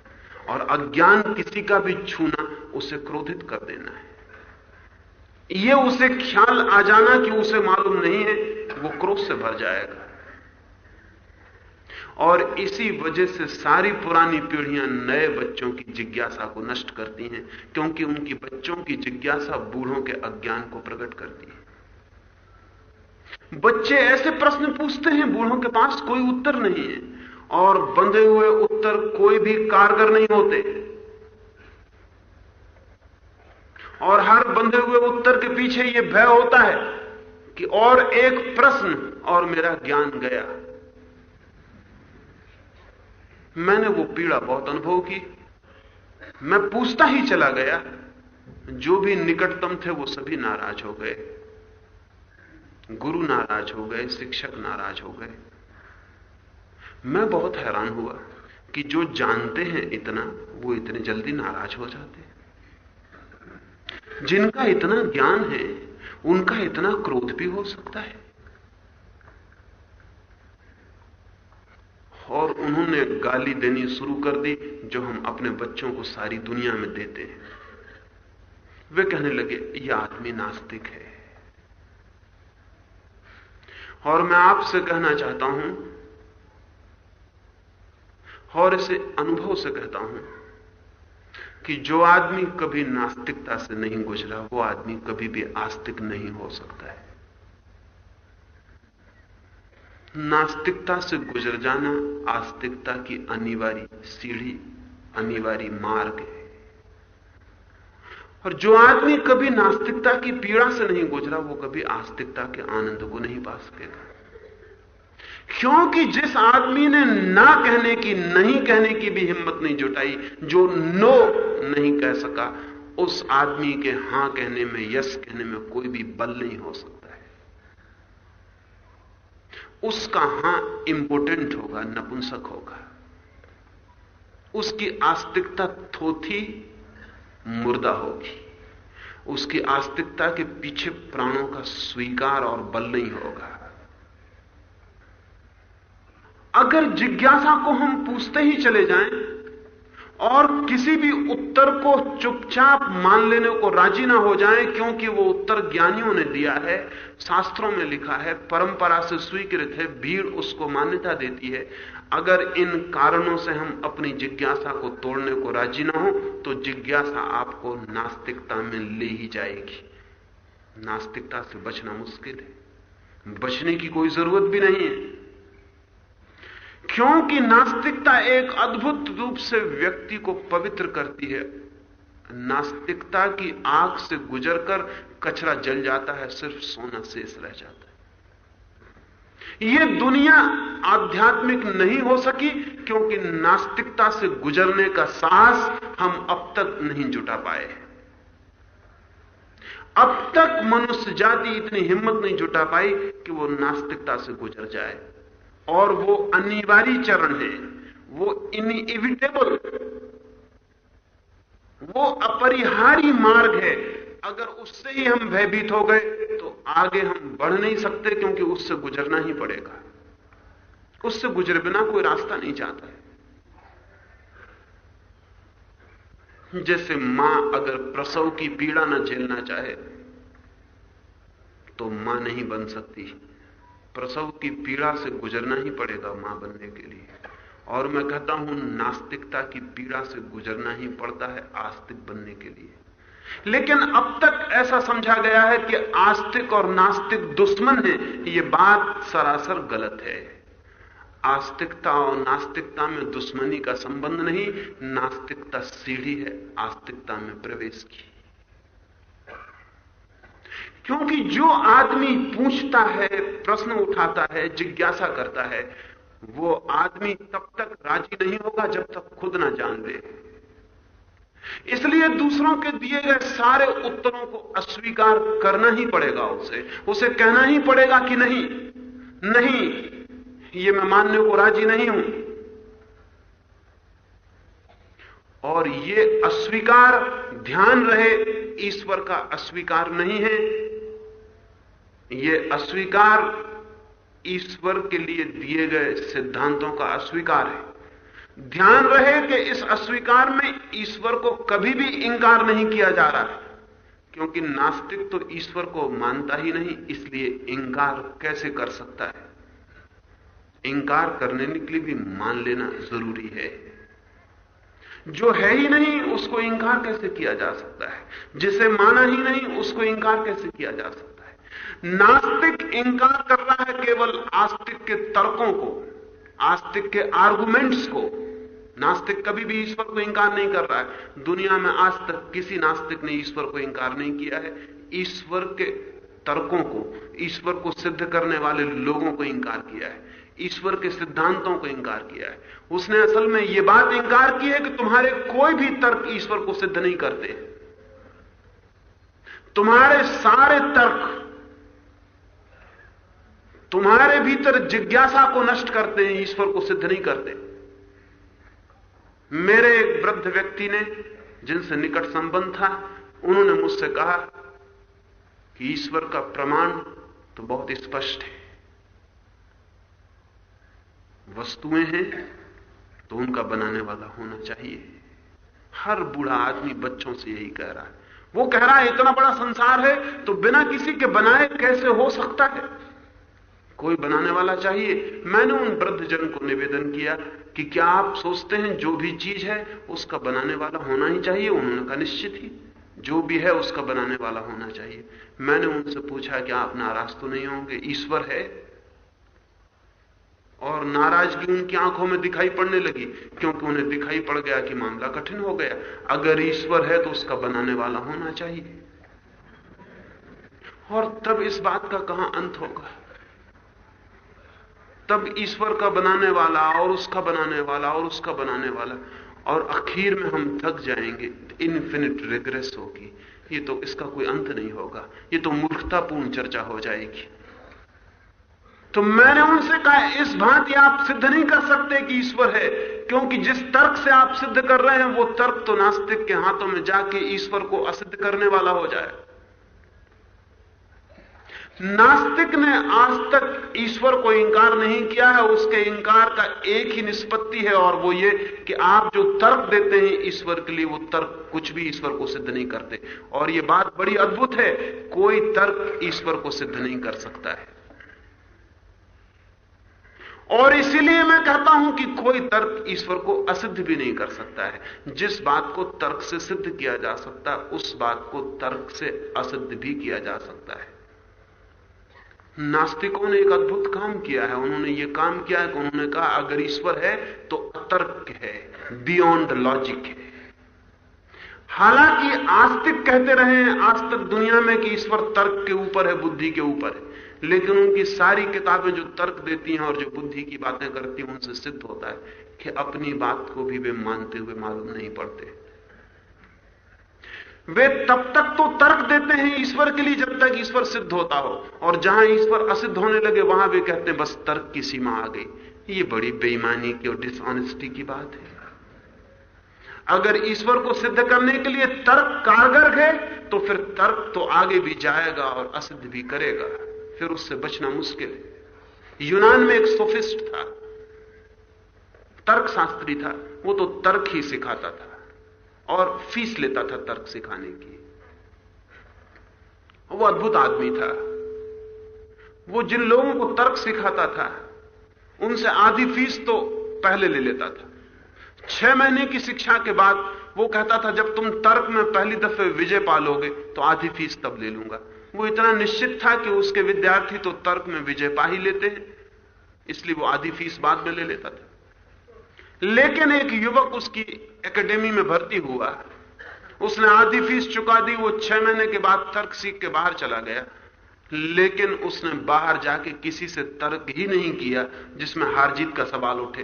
और अज्ञान किसी का भी छूना, उसे क्रोधित कर देना है। यह उसे ख्याल आ जाना कि उसे मालूम नहीं है, वो क्रोध से भर जाएगा। और इसी वजह से सारी पुरानी पीढ़ियाँ नए बच्चों की जिज्ञासा को नष्ट करती हैं, क्योंकि उनकी बच्चों की जिज्ञासा बूढ़ों के अज्ञान को प्रकट करती है। बच्चे ऐसे प्रश्न पूछते हैं, बूढ़ों के पास कोई उत्तर नहीं है, और बंधे हुए उत्तर कोई भी कारगर नहीं होते। और हर बंधे हुए उत्तर के पीछे यह भय होता है कि और एक प्रश्न और मेरा ज्ञान गया। मैंने वो पीड़ा बहुत अनुभव की। मैं पूछता ही चला गया, जो भी निकटतम थे वो सभी नाराज़ हो गए। गुरु नाराज़ हो गए, शिक्षक नाराज़ हो गए। मैं बहुत हैरान हुआ कि जो जानते हैं इतना, वो इतने जल्दी नाराज़ हो जाते हैं। जिनका इतना ज्ञान है, उनका इतना क्रोध भी हो सकता है। और उन्होंने गाली देनी शुरू कर दी, जो हम अपने बच्चों को सारी दुनिया में देते हैं। वे कहने लगे यह आदमी नास्तिक है। और मैं आपसे कहना चाहता हूँ, और इसे अनुभव से कहता हूँ, कि जो आदमी कभी नास्तिकता से नहीं गुजरा, वो आदमी कभी भी आस्तिक नहीं हो सकता है। नास्तिकता से गुजर जाना आस्तिकता की अनिवार्य सीढ़ी, अनिवार्य मार्ग है। और जो आदमी कभी नास्तिकता की पीड़ा से नहीं गुजरा, वो कभी आस्तिकता के आनंद को नहीं पा सकेगा। क्योंकि जिस आदमी ने ना कहने की, नहीं कहने की भी हिम्मत नहीं जुटाई, जो नो नहीं कह सका, उस आदमी के हाँ कहने में, यस कहने में कोई भी बल नहीं हो सकता। उसका हाँ इंपोर्टेंट होगा, नपुंसक होगा। उसकी आस्तिकता थोथी मुर्दा होगी। उसकी आस्तिकता के पीछे प्राणों का स्वीकार और बल नहीं होगा। अगर जिज्ञासा को हम पूछते ही चले जाएँ और किसी भी उत्तर को चुपचाप मान लेने को राज़ी ना हो जाएँ, क्योंकि वो उत्तर ज्ञानियों ने दिया है, शास्त्रों में लिखा है, परंपरा से स्वीकृत है, भीड़ उसको मान्यता देती है। अगर इन कारणों से हम अपनी जिज्ञासा को तोड़ने को राज़ी ना हो तो जिज्ञासा आपको नास्तिकता में ले ही जाएगी। नास्तिकता से बचना मुश्किल है। बचने की कोई ज़रूरत भी नहीं है। क्योंकि नास्तिकता एक अद्भुत रूप से व्यक्ति को पवित्र करती है। नास्तिकता की आँख से गुजरकर कचरा जल जाता है, सिर्फ़ सोना शेष रह जाता है। यह दुनिया आध्यात्मिक नहीं हो सकी, क्योंकि नास्तिकता से गुजरने का साहस हम अब तक नहीं जुटा पाए अब तक मनुष्य जाति इतनी हिम्मत नहीं जुटा पाई कि वो नास्तिकता से गुजर जाए। और वो अनिवार्य चरण है। वो इनइविटेबल वो अपरिहारी मार्ग है। अगर उससे ही हम भयभीत हो गए तो आगे हम बढ़ नहीं सकते क्योंकि उससे गुजरना ही पड़ेगा। उससे गुजरे बिना कोई रास्ता नहीं जाता है। जैसे माँ अगर प्रसव की पीड़ा न झेलना चाहे तो माँ नहीं बन सकती। प्रसव की पीड़ा से गुजरना ही पड़ेगा माँ बनने के लिए। और मैं कहता हूँ, नास्तिकता की पीड़ा से गुजरना ही पड़ता है आस्तिक बनने के लिए। लेकिन अब तक ऐसा समझा गया है कि आस्तिक और नास्तिक दुश्मन है, ये बात सरासर गलत है। आस्तिकता और नास्तिकता में दुश्मनी का संबंध नहीं, नास्तिकता सीढ़ी है आस्तिकता में प्रवेश की। क्योंकि जो आदमी पूछता है, प्रश्न उठाता है, जिज्ञासा करता है, वो आदमी तब तक राज़ी नहीं होगा जब तक खुद ना जान ले। इसलिए दूसरों के दिए गए सारे उत्तरों को अस्वीकार करना ही पड़ेगा उसे। उसे कहना ही पड़ेगा कि नहीं नहीं, ये मैं मानने को राज़ी नहीं हूँ। और ये अस्वीकार, ध्यान रहे, ईश्वर का अस्वीकार नहीं है। ये अस्वीकार ईश्वर के लिए दिए गए सिद्धांतों का अस्वीकार है। ध्यान रहे कि इस अस्वीकार में ईश्वर को कभी भी इंकार नहीं किया जा रहा है, क्योंकि नास्तिक तो ईश्वर को मानता ही नहीं, इसलिए इंकार कैसे कर सकता है? इंकार करने के लिए भी मान लेना ज़रूरी है। जो है ही नहीं, उसको इंकार कैसे किया जा सकता है? जिसे माना ही नहीं, उसको इंकार कैसे किया जा सकता है? नास्तिक इंकार कर रहा है केवल आस्तिक के तर्कों को, आस्तिक के आर्गुमेंट्स को। नास्तिक कभी भी ईश्वर को इंकार नहीं कर रहा है। दुनिया में आज तक किसी नास्तिक ने ईश्वर को इंकार नहीं किया है। ईश्वर के तर्कों को, ईश्वर को सिद्ध करने वाले लोगों को इंकार किया है। ईश्वर के सिद्धांतों को इंकार किया है। उसने असल में यह बात इंकार की है कि तुम्हारे कोई भी तर्क ईश्वर को सिद्ध नहीं करते। तुम्हारे सारे तर्क तुम्हारे भीतर जिज्ञासा को नष्ट करते हैं, ईश्वर को सिद्ध नहीं करते। मेरे एक वृद्ध व्यक्ति ने, जिनसे निकट संबंध था, उन्होंने मुझसे कहा कि ईश्वर का प्रमाण तो बहुत स्पष्ट है। वस्तुएँ हैं तो उनका बनाने वाला होना चाहिए। हर बूढ़ा आदमी बच्चों से यही कह रहा है। वो कह रहा है, इतना बड़ा संसार है तो बिना किसी के बनाए कैसे हो सकता है? कोई बनाने वाला चाहिए? मैंने उन वृद्ध जन को निवेदन किया कि क्या आप सोचते हैं जो भी चीज़ है, उसका बनाने वाला होना ही चाहिए? उन्होंने कहा, निश्चित ही, जो भी है, उसका बनाने वाला होना चाहिए। मैंने उनसे पूछा कि आप नाराज़ तो नहीं होंगे? ईश्वर है। और नाराज़गी उनकी आँखों में दिखाई पड़ने लगी, क्योंकि उन्हें दिखाई पड़ गया कि मामला कठिन हो गया। अगर ईश्वर है तो उसका बनाने वाला होना चाहिए। और तब इस बात का कहाँ अंत होगा? तब ईश्वर का बनाने वाला और उसका बनाने वाला और उसका बनाने वाला। और आखिर में हम थक जाएँगे इन्फिनिट रिग्रेस होगी। ये तो इसका कोई अंत नहीं होगा। ये तो मूर्खतापूर्ण चर्चा हो जाएगी। तो मैंने उनसे कहा, इस भांति आप सिद्ध नहीं कर सकते कि ईश्वर है, क्योंकि जिस तर्क से आप सिद्ध कर रहे हैं, वो तर्क तो नास्तिक के हाथों में जाके ईश्वर को असिद्ध करने वाला हो जाए। नास्तिक ने आज तक ईश्वर को इंकार नहीं किया है, उसके इंकार का एक ही निष्पत्ति है, और वो ये कि आप जो तर्क देते हैं ईश्वर के लिए, वो तर्क कुछ भी ईश्वर को सिद्ध नहीं करते। और ये बात बड़ी अद्भुत है, कोई तर्क ईश्वर को सिद्ध नहीं कर सकता है। और इसीलिए मैं कहता हूँ कि कोई तर्क ईश्वर को असिद्ध भी नहीं कर सकता है। जिस बात को तर्क से सिद्ध किया जा सकता है उस बात को तर्क से असिद्ध भी किया जा सकता है। नास्तिकों ने एक अद्भुत काम किया है। उन्होंने ये काम किया है कि उन्होंने कहा, अगर ईश्वर है तो अतर्क है बियॉन्ड लॉजिक है। हालाँकि आस्तिक कहते रहे आज तक दुनिया में कि ईश्वर तर्क के ऊपर है, बुद्धि के ऊपर है। लेकिन उनकी सारी किताबें जो तर्क देती हैं और जो बुद्धि की बातें करती हैं, उनसे सिद्ध होता है कि अपनी बात को भी वे मानते हुए मालूम नहीं पड़ते। वे तब तक तो तर्क देते हैं, ईश्वर के लिए जब तक ईश्वर सिद्ध होता हो। और जहाँ ईश्वर असिद्ध होने लगे, वहाँ वे कहते हैं, बस तर्क की सीमा आ गई। ये बड़ी बेईमानी की और डिसऑनेस्टी की बात है। अगर ईश्वर को सिद्ध करने के लिए तर्क कारगर है तो फिर तर्क तो आगे भी जाएगा और असिद्ध भी करेगा। फिर उससे बचना मुश्किल है। यूनान में एक सोफिस्ट था। तर्क शास्त्री था। वो तो तर्क ही सिखाता था। और फ़ीस लेता था तर्क सिखाने की। वो अद्भुत आदमी था। वो जिन लोगों को तर्क सिखाता था, उनसे आधी फ़ीस तो पहले ले लेता था। छह महीने की शिक्षा के बाद वो कहता था, जब तुम तर्क में पहली दफे विजय पालोगे तो आधी फ़ीस तब ले लूँगा। वो इतना निश्चित था कि उसके विद्यार्थी तो तर्क में विजय पा ही लेते हैं, इसलिए वो आधी फ़ीस बाद में ले लेता था। लेकिन एक युवक उसकी एकेडमी में भर्ती हुआ उसने आधी फ़ीस चुका दी, वो छह महीने के बाद तर्क सीख के बाहर चला गया। लेकिन उसने बाहर जाके किसी से तर्क ही नहीं किया, जिसमें हार जीत का सवाल उठे।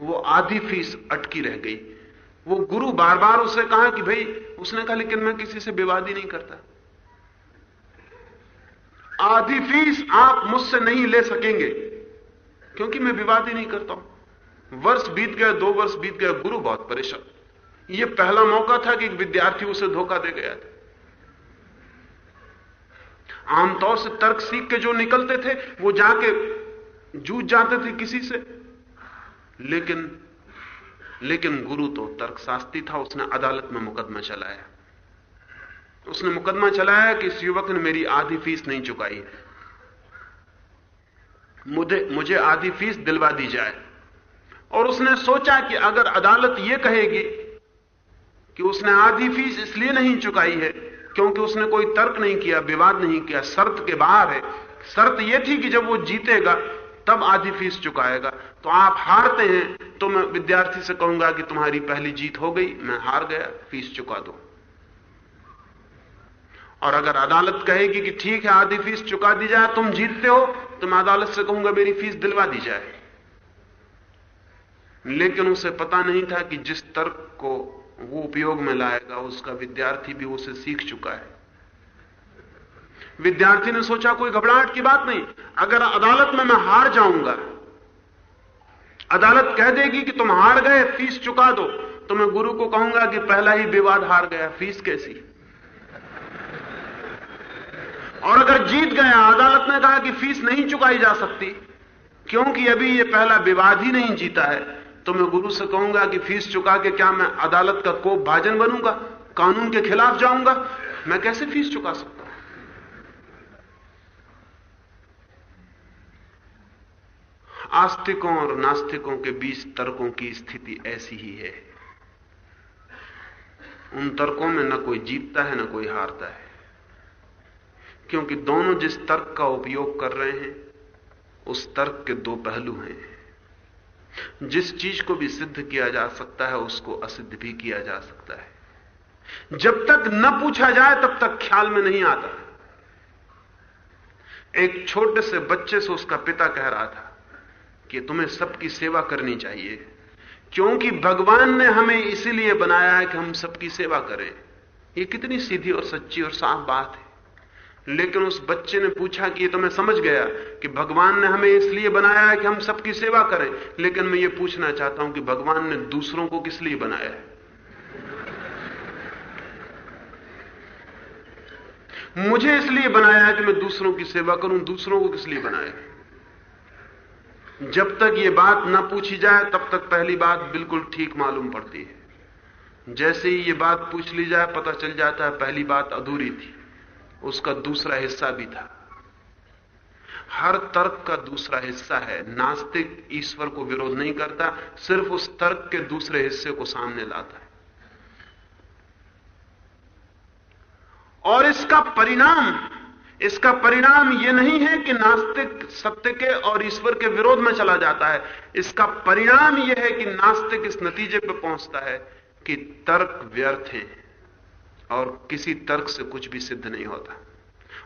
वो आधी फ़ीस अटकी रह गई। वो गुरु बार बार उसे कहा कि भाई, उसने कहा, लेकिन मैं किसी से विवाद ही नहीं करता। आधी फ़ीस आप मुझसे नहीं ले सकेंगे, क्योंकि मैं विवाद ही नहीं करता हूँ। वर्ष बीत गया दो वर्ष बीत गया गुरु बहुत परेशान। यह पहला मौका था कि एक विद्यार्थी उसे धोखा दे गया था। आमतौर से तर्क सीख के जो निकलते थे, वो जाके जूझ जाते थे किसी से। लेकिन लेकिन गुरु तो तर्कशास्त्री था, उसने अदालत में मुकदमा चलाया। उसने मुकदमा चलाया कि इस युवक ने मेरी आधी फ़ीस नहीं चुकाई मुझे मुझे आधी फ़ीस दिलवा दी जाए। और उसने सोचा कि अगर अदालत यह कहेगी कि उसने आधी फ़ीस इसलिए नहीं चुकाई है क्योंकि उसने कोई तर्क नहीं किया, विवाद नहीं किया, शर्त के बाहर है। शर्त यह थी कि जब वो जीतेगा, तब आधी फ़ीस चुकाएगा। तो आप हारते हैं तो मैं विद्यार्थी से कहूँगा कि तुम्हारी पहली जीत हो गई, मैं हार गया, फ़ीस चुका दो। और अगर अदालत कहेगी कि ठीक है, आधी फ़ीस चुका दी जाए, तुम जीतते हो तो मैं अदालत से कहूँगा, मेरी फ़ीस दिलवा दी जाए। लेकिन उसे पता नहीं था कि जिस तर्क को वो उपयोग में लाएगा, उसका विद्यार्थी भी उसे सीख चुका है। विद्यार्थी ने सोचा, कोई घबराहट की बात नहीं। अगर अदालत में मैं हार जाऊँगा, अदालत कह देगी कि तुम हार गए, फ़ीस चुका दो। तो मैं गुरु को कहूँगा कि पहला ही विवाद हार गया, फ़ीस कैसी? और अगर जीत गया, अदालत ने कहा कि फ़ीस नहीं चुकाई जा सकती, क्योंकि अभी यह पहला विवाद ही नहीं जीता है। तो मैं गुरु से कहूँगा कि फ़ीस चुका के क्या मैं अदालत का कोप भाजन बनूँगा? कानून के खिलाफ जाऊँगा? मैं कैसे फ़ीस चुका सकता हूँ? आस्तिकों और नास्तिकों के बीच तर्कों की स्थिति ऐसी ही है। उन तर्कों में न कोई जीतता है, न कोई हारता है। क्योंकि दोनों जिस तर्क का उपयोग कर रहे हैं, उस तर्क के दो पहलू हैं। जिस चीज़ को भी सिद्ध किया जा सकता है, उसको असिद्ध भी किया जा सकता है। जब तक न पूछा जाए, तब तक ख्याल में नहीं आता। एक छोटे से बच्चे से उसका पिता कह रहा था कि तुम्हें सबकी सेवा करनी चाहिए, क्योंकि भगवान ने हमें इसीलिए बनाया है कि हम सबकी सेवा करें। यह कितनी सीधी और सच्ची और साफ़ बात है। लेकिन उस बच्चे ने पूछा कि ये तो मैं समझ गया कि भगवान ने हमें इसलिए बनाया है कि हम सबकी सेवा करें। लेकिन मैं ये पूछना चाहता हूँ कि भगवान ने दूसरों को किस लिए बनाया है? मुझे इसलिए बनाया है कि मैं दूसरों की सेवा करूँ, दूसरों को किस लिए बनाया जब तक ये बात ना पूछी जाए, तब तक पहली बात बिल्कुल ठीक मालूम पड़ती है। जैसे ही ये बात पूछ ली जाए, पता चल जाता है पहली बात अधूरी थी। उसका दूसरा हिस्सा भी था। हर तर्क का दूसरा हिस्सा है। नास्तिक ईश्वर को विरोध नहीं करता, सिर्फ़ उस तर्क के दूसरे हिस्से को सामने लाता है। और इसका परिणाम इसका परिणाम यह नहीं है कि नास्तिक सत्य के और ईश्वर के विरोध में चला जाता है। इसका परिणाम यह है कि नास्तिक इस नतीजे पर पहुँचता है कि तर्क व्यर्थ है। और किसी तर्क से कुछ भी सिद्ध नहीं होता।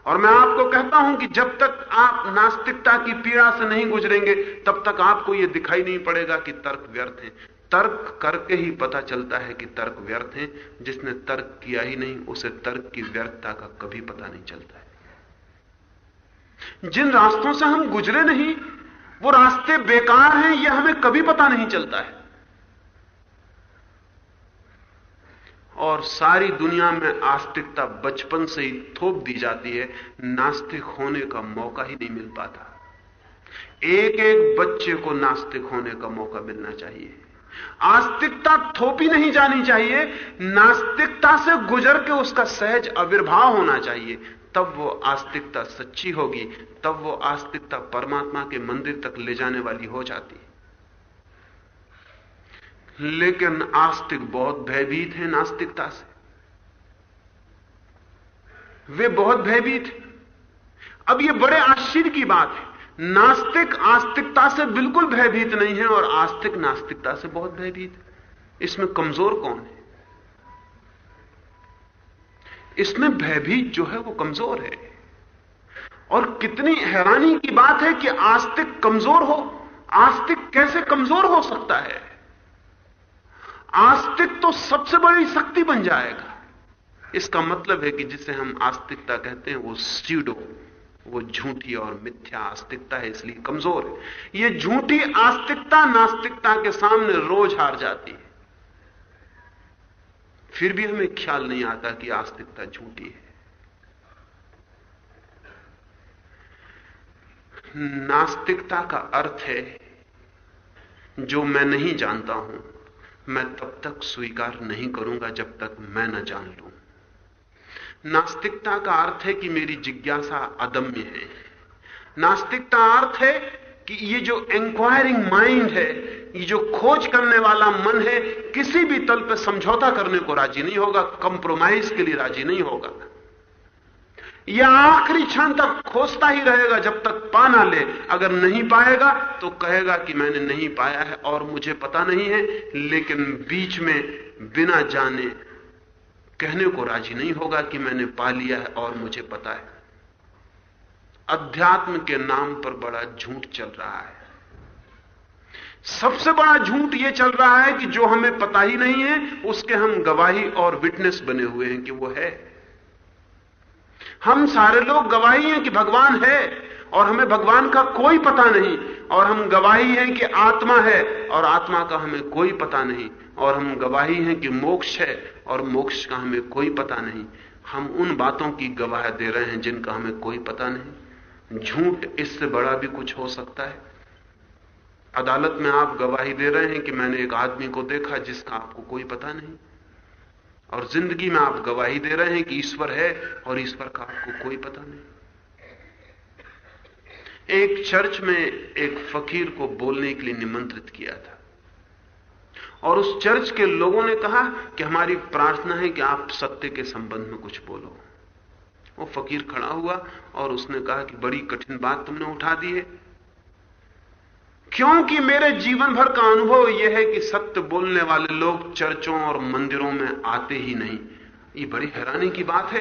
और मैं आपको कहता हूँ कि जब तक आप नास्तिकता की पीड़ा से नहीं गुजरेंगे, तब तक आपको यह दिखाई नहीं पड़ेगा कि तर्क व्यर्थ है। तर्क करके ही पता चलता है कि तर्क व्यर्थ है। जिसने तर्क किया ही नहीं, उसे तर्क की व्यर्थता का कभी पता नहीं चलता है। जिन रास्तों से हम गुजरे नहीं, वो रास्ते बेकार हैं यह हमें कभी पता नहीं चलता है। और सारी दुनिया में आस्तिकता बचपन से ही थोप दी जाती है, नास्तिक होने का मौका ही नहीं मिल पाता। एक एक बच्चे को नास्तिक होने का मौका मिलना चाहिए। आस्तिकता थोपी नहीं जानी चाहिए, नास्तिकता से गुजर के उसका सहज आविर्भाव होना चाहिए। तब वो आस्तिकता सच्ची होगी, तब वो आस्तिकता परमात्मा के मंदिर तक ले जाने वाली हो जाती। लेकिन आस्तिक बहुत भयभीत है नास्तिकता से। वे बहुत भयभीत अब ये बड़े आश्चर्य की बात है। नास्तिक आस्तिकता से बिल्कुल भयभीत नहीं है और आस्तिक नास्तिकता से बहुत भयभीत है। इसमें कमज़ोर कौन है? इसमें भयभीत जो है वो कमज़ोर है। और कितनी हैरानी की बात है कि आस्तिक कमज़ोर हो। आस्तिक कैसे कमज़ोर हो सकता है? आस्तिक तो सबसे बड़ी शक्ति बन जाएगा। इसका मतलब है कि जिसे हम आस्तिकता कहते हैं, वो सीडो वो झूठी और मिथ्या आस्तिकता है, इसलिए कमज़ोर है। ये झूठी आस्तिकता नास्तिकता के सामने रोज हार जाती है। फिर भी हमें ख्याल नहीं आता कि आस्तिकता झूठी है। नास्तिकता का अर्थ है, जो मैं नहीं जानता हूँ मैं तब तक स्वीकार नहीं करूँगा जब तक मैं न जान लू। नास्तिकता का अर्थ है कि मेरी जिज्ञासा अदम्य है। नास्तिकता अर्थ है कि ये जो इंक्वायरिंग माइंड है, ये जो खोज करने वाला मन है, किसी भी तल पर समझौता करने को राज़ी नहीं होगा कंप्रोमाइज के लिए राज़ी नहीं होगा। यह आखिरी क्षण तक खोजता ही रहेगा, जब तक पा ना ले। अगर नहीं पाएगा तो कहेगा कि मैंने नहीं पाया है और मुझे पता नहीं है, लेकिन बीच में बिना जाने कहने को राज़ी नहीं होगा कि मैंने पा लिया है और मुझे पता है। अध्यात्म के नाम पर बड़ा झूठ चल रहा है। सबसे बड़ा झूठ यह चल रहा है कि जो हमें पता ही नहीं है, उसके हम गवाही और विटनेस बने हुए हैं कि वो है। हम सारे लोग गवाही हैं कि भगवान है, और हमें भगवान का कोई पता नहीं, और हम गवाही हैं कि आत्मा है, और आत्मा का हमें कोई पता नहीं, और हम गवाही हैं कि मोक्ष है, और मोक्ष का हमें कोई पता नहीं। हम उन बातों की गवाह दे रहे हैं जिनका हमें कोई पता नहीं। झूठ इससे बड़ा भी कुछ हो सकता है। अदालत में आप गवाही दे रहे हैं कि मैंने एक आदमी को देखा जिसका आपको कोई पता नहीं। और ज़िंदगी में आप गवाही दे रहे हैं कि ईश्वर है और ईश्वर का आपको कोई पता नहीं। एक चर्च में एक फकीर को बोलने के लिए निमंत्रित किया था। और उस चर्च के लोगों ने कहा कि हमारी प्रार्थना है कि आप सत्य के संबंध में कुछ बोलो। वो फकीर खड़ा हुआ और उसने कहा कि बड़ी कठिन बात तुमने उठा दी है। क्योंकि मेरे जीवन भर का अनुभव यह है कि सत्य बोलने वाले लोग चर्चों और मंदिरों में आते ही नहीं। ये बड़ी हैरानी की बात है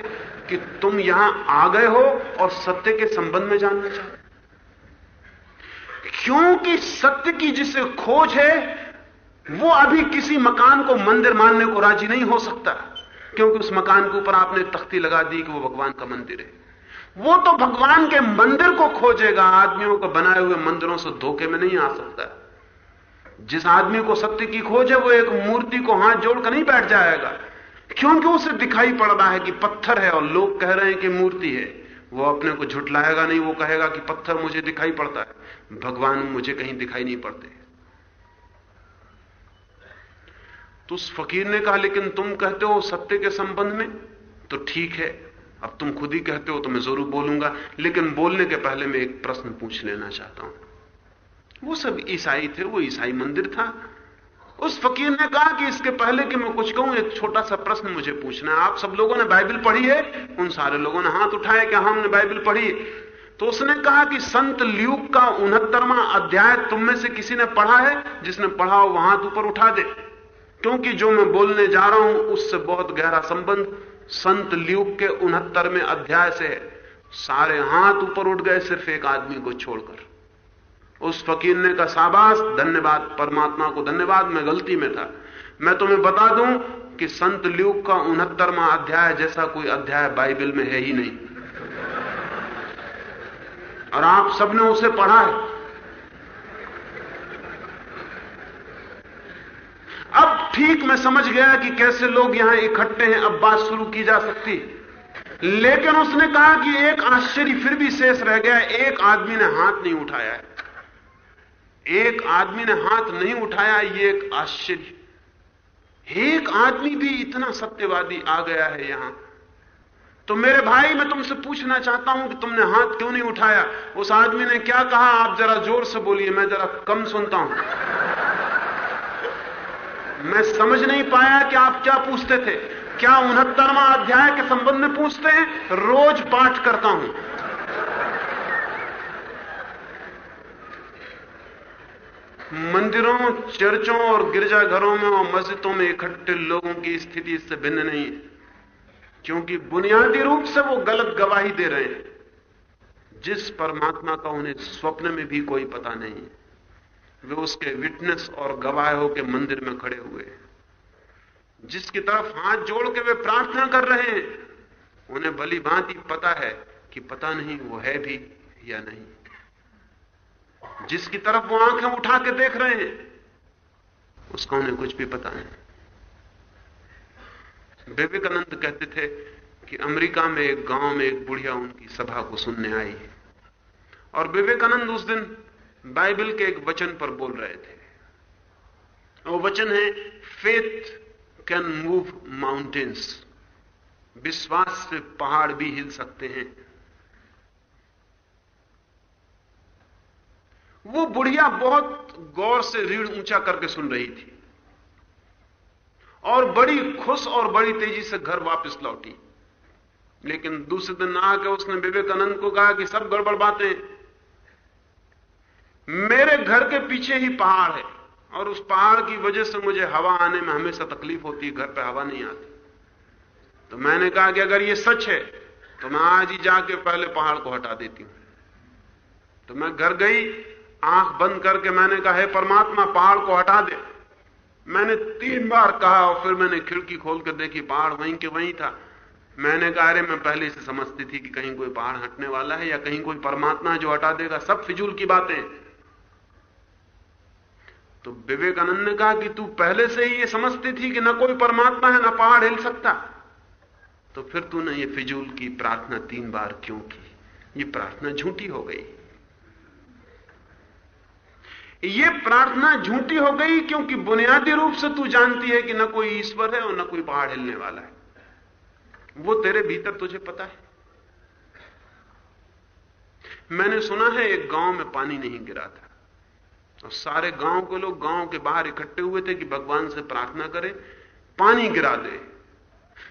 कि तुम यहाँ आ गए हो और सत्य के संबंध में जानना चाहते क्योंकि सत्य की जिसे खोज है, वो अभी किसी मकान को मंदिर मानने को राज़ी नहीं हो सकता। क्योंकि उस मकान के ऊपर आपने तख्ती लगा दी कि वो भगवान का मंदिर है। वो तो भगवान के मंदिर को खोजेगा, आदमियों को बनाए हुए मंदिरों से धोखे में नहीं आ सकता। जिस आदमी को सत्य की खोज है, वो एक मूर्ति को हाथ जोड़कर नहीं बैठ जाएगा। क्योंकि उसे दिखाई पड़ रहा है कि पत्थर है और लोग कह रहे हैं कि मूर्ति है। वो अपने को झुटलाएगा नहीं, वो कहेगा कि पत्थर मुझे दिखाई पड़ता है। भगवान मुझे कहीं दिखाई नहीं पड़ते। तो उस फकीर ने कहा, लेकिन तुम कहते हो सत्य के संबंध में? तो ठीक है अब तुम खुद ही कहते हो तो मैं ज़रूर बोलूँगा, लेकिन बोलने के पहले मैं एक प्रश्न पूछ लेना चाहता हूँ। वो सब ईसाई थे, वो ईसाई मंदिर था। उस फकीर ने कहा कि इसके पहले कि मैं कुछ कहूँ, एक छोटा सा प्रश्न मुझे पूछना है। आप सब लोगों ने बाइबल पढ़ी है? उन सारे लोगों ने हाथ उठाया कि हमने बाइबल पढ़ी। तो उसने कहा कि संत ल्यूक का उनहत्तरवा अध्याय तुम में से किसी ने पढ़ा है? जिसने पढ़ा हो वहाँ ऊपर उठा दे। क्योंकि जो मैं बोलने जा रहा हूँ, उससे बहुत गहरा संबंध संत ल्यूक के उनहत्तरवें अध्याय से सारे हाथ ऊपर उठ गए सिर्फ़ एक आदमी को छोड़कर। उस फकीर ने कहा, शाबाश, धन्यवाद, परमात्मा को धन्यवाद, मैं गलती में था। मैं तुम्हें बता दूँ कि संत ल्यूक का उनहत्तरवा अध्याय जैसा कोई अध्याय बाइबल में है ही नहीं। और आप सबने उसे पढ़ा है। अब ठीक मैं समझ गया कि कैसे लोग यहाँ इकट्ठे हैं, अब बात शुरू की जा सकती। लेकिन उसने कहा कि एक आश्चर्य फिर भी शेष रह गया, एक आदमी ने हाथ नहीं उठाया। एक आदमी ने हाथ नहीं उठाया, ये एक आश्चर्य। एक आदमी भी इतना सत्यवादी आ गया है यहाँ। तो मेरे भाई, मैं तुमसे पूछना चाहता हूँ कि तुमने हाथ क्यों नहीं उठाया? उस आदमी ने क्या कहा? आप जरा ज़ोर से बोलिए, मैं जरा कम सुनता हूँ। मैं समझ नहीं पाया कि आप क्या पूछते थे। क्या उनहत्तरवा अध्याय के संबंध में पूछते हैं? रोज पाठ करता हूँ। मंदिरों, चर्चों और गिरजाघरों में और मस्जिदों में इकट्ठे लोगों की स्थिति इससे भिन्न नहीं है, क्योंकि बुनियादी रूप से वो गलत गवाही दे रहे हैं, जिस परमात्मा का उन्हें स्वप्न में भी कोई पता नहीं है। वे उसके विटनेस और गवाह होकर मंदिर में खड़े हुए जिसकी तरफ़ हाथ जोड़ के वे प्रार्थना कर रहे हैं, उन्हें भली भांति पता है कि पता नहीं वो है भी या नहीं। जिसकी तरफ़ वो आँखें उठा के देख रहे हैं, उसका उन्हें कुछ भी पता नहीं। विवेकानंद कहते थे कि अमेरिका में एक गाँव में एक बुढ़िया उनकी सभा को सुनने आई। है और विवेकानंद उस दिन बाइबल के एक वचन पर बोल रहे थे। वो वचन है फेथ कैन मूव माउंटेन्स विश्वास से पहाड़ भी हिल सकते हैं। वो बुढ़िया बहुत गौर से रीढ़ ऊँचा करके सुन रही थी। और बड़ी खुश और बड़ी तेज़ी से घर वापस लौटी। लेकिन दूसरे दिन आके उसने विवेकानंद को कहा कि सब गड़बड़ बातें मेरे घर के पीछे ही पहाड़ है और उस पहाड़ की वजह से मुझे हवा आने में हमेशा तकलीफ़ होती है, घर पे हवा नहीं आती। तो मैंने कहा कि अगर ये सच है तो मैं आज ही जाके पहले पहाड़ को हटा देती हूँ। तो मैं घर गई, आँख बंद करके मैंने कहा, है परमात्मा, पहाड़ को हटा दे। मैंने तीन बार कहा और फिर मैंने खिड़की खोल कर देखी, पहाड़ वहीं के वहीं था। मैंने कहा, अरे, मैं पहले से समझती थी कि कहीं कोई पहाड़ हटने वाला है या कहीं कोई परमात्मा जो हटा देगा। सब फिजूल की बातें तो विवेकानंद ने कहा कि तू पहले से ही ये समझती थी कि ना कोई परमात्मा है, ना पहाड़ हिल सकता। तो फिर तूने ये फिजूल की प्रार्थना तीन बार क्यों की? ये प्रार्थना झूठी हो गई। ये प्रार्थना झूठी हो गई क्योंकि बुनियादी रूप से तू जानती है कि ना कोई ईश्वर है और ना कोई पहाड़ हिलने वाला है। वो तेरे भीतर तुझे पता है। मैंने सुना है एक गाँव में पानी नहीं गिरा और सारे गाँव के लोग गाँव के बाहर इकट्ठे हुए थे कि भगवान से प्रार्थना करें, पानी गिरा दे।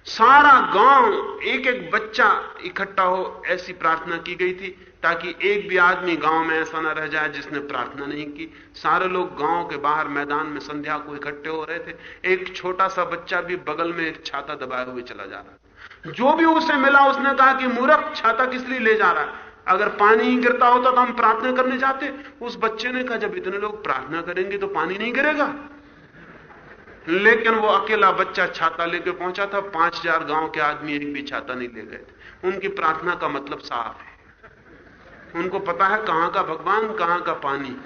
सारा गाँव एक एक बच्चा इकट्ठा हो, ऐसी प्रार्थना की गई थी ताकि एक भी आदमी गाँव में ऐसा ना रह जाए जिसने प्रार्थना नहीं की। सारे लोग गाँव के बाहर मैदान में संध्या को इकट्ठे हो रहे थे। एक छोटा सा बच्चा भी बगल में एक छाता दबाए हुए चला जा रहा। जो भी उसे मिला उसने कहा कि, मूर्ख, छाता किस लिए ले जा रहा है? अगर पानी ही गिरता होता तो हम प्रार्थना करने जाते। उस बच्चे ने कहा, जब इतने लोग प्रार्थना करेंगे तो पानी नहीं गिरेगा। लेकिन वो अकेला बच्चा छाता लेके पहुँचा था। पाँच हज़ार गाँव के आदमी एक भी छाता नहीं ले गए थे। उनकी प्रार्थना का मतलब साफ़ है। उनको पता है कहाँ का भगवान, कहाँ का पानी।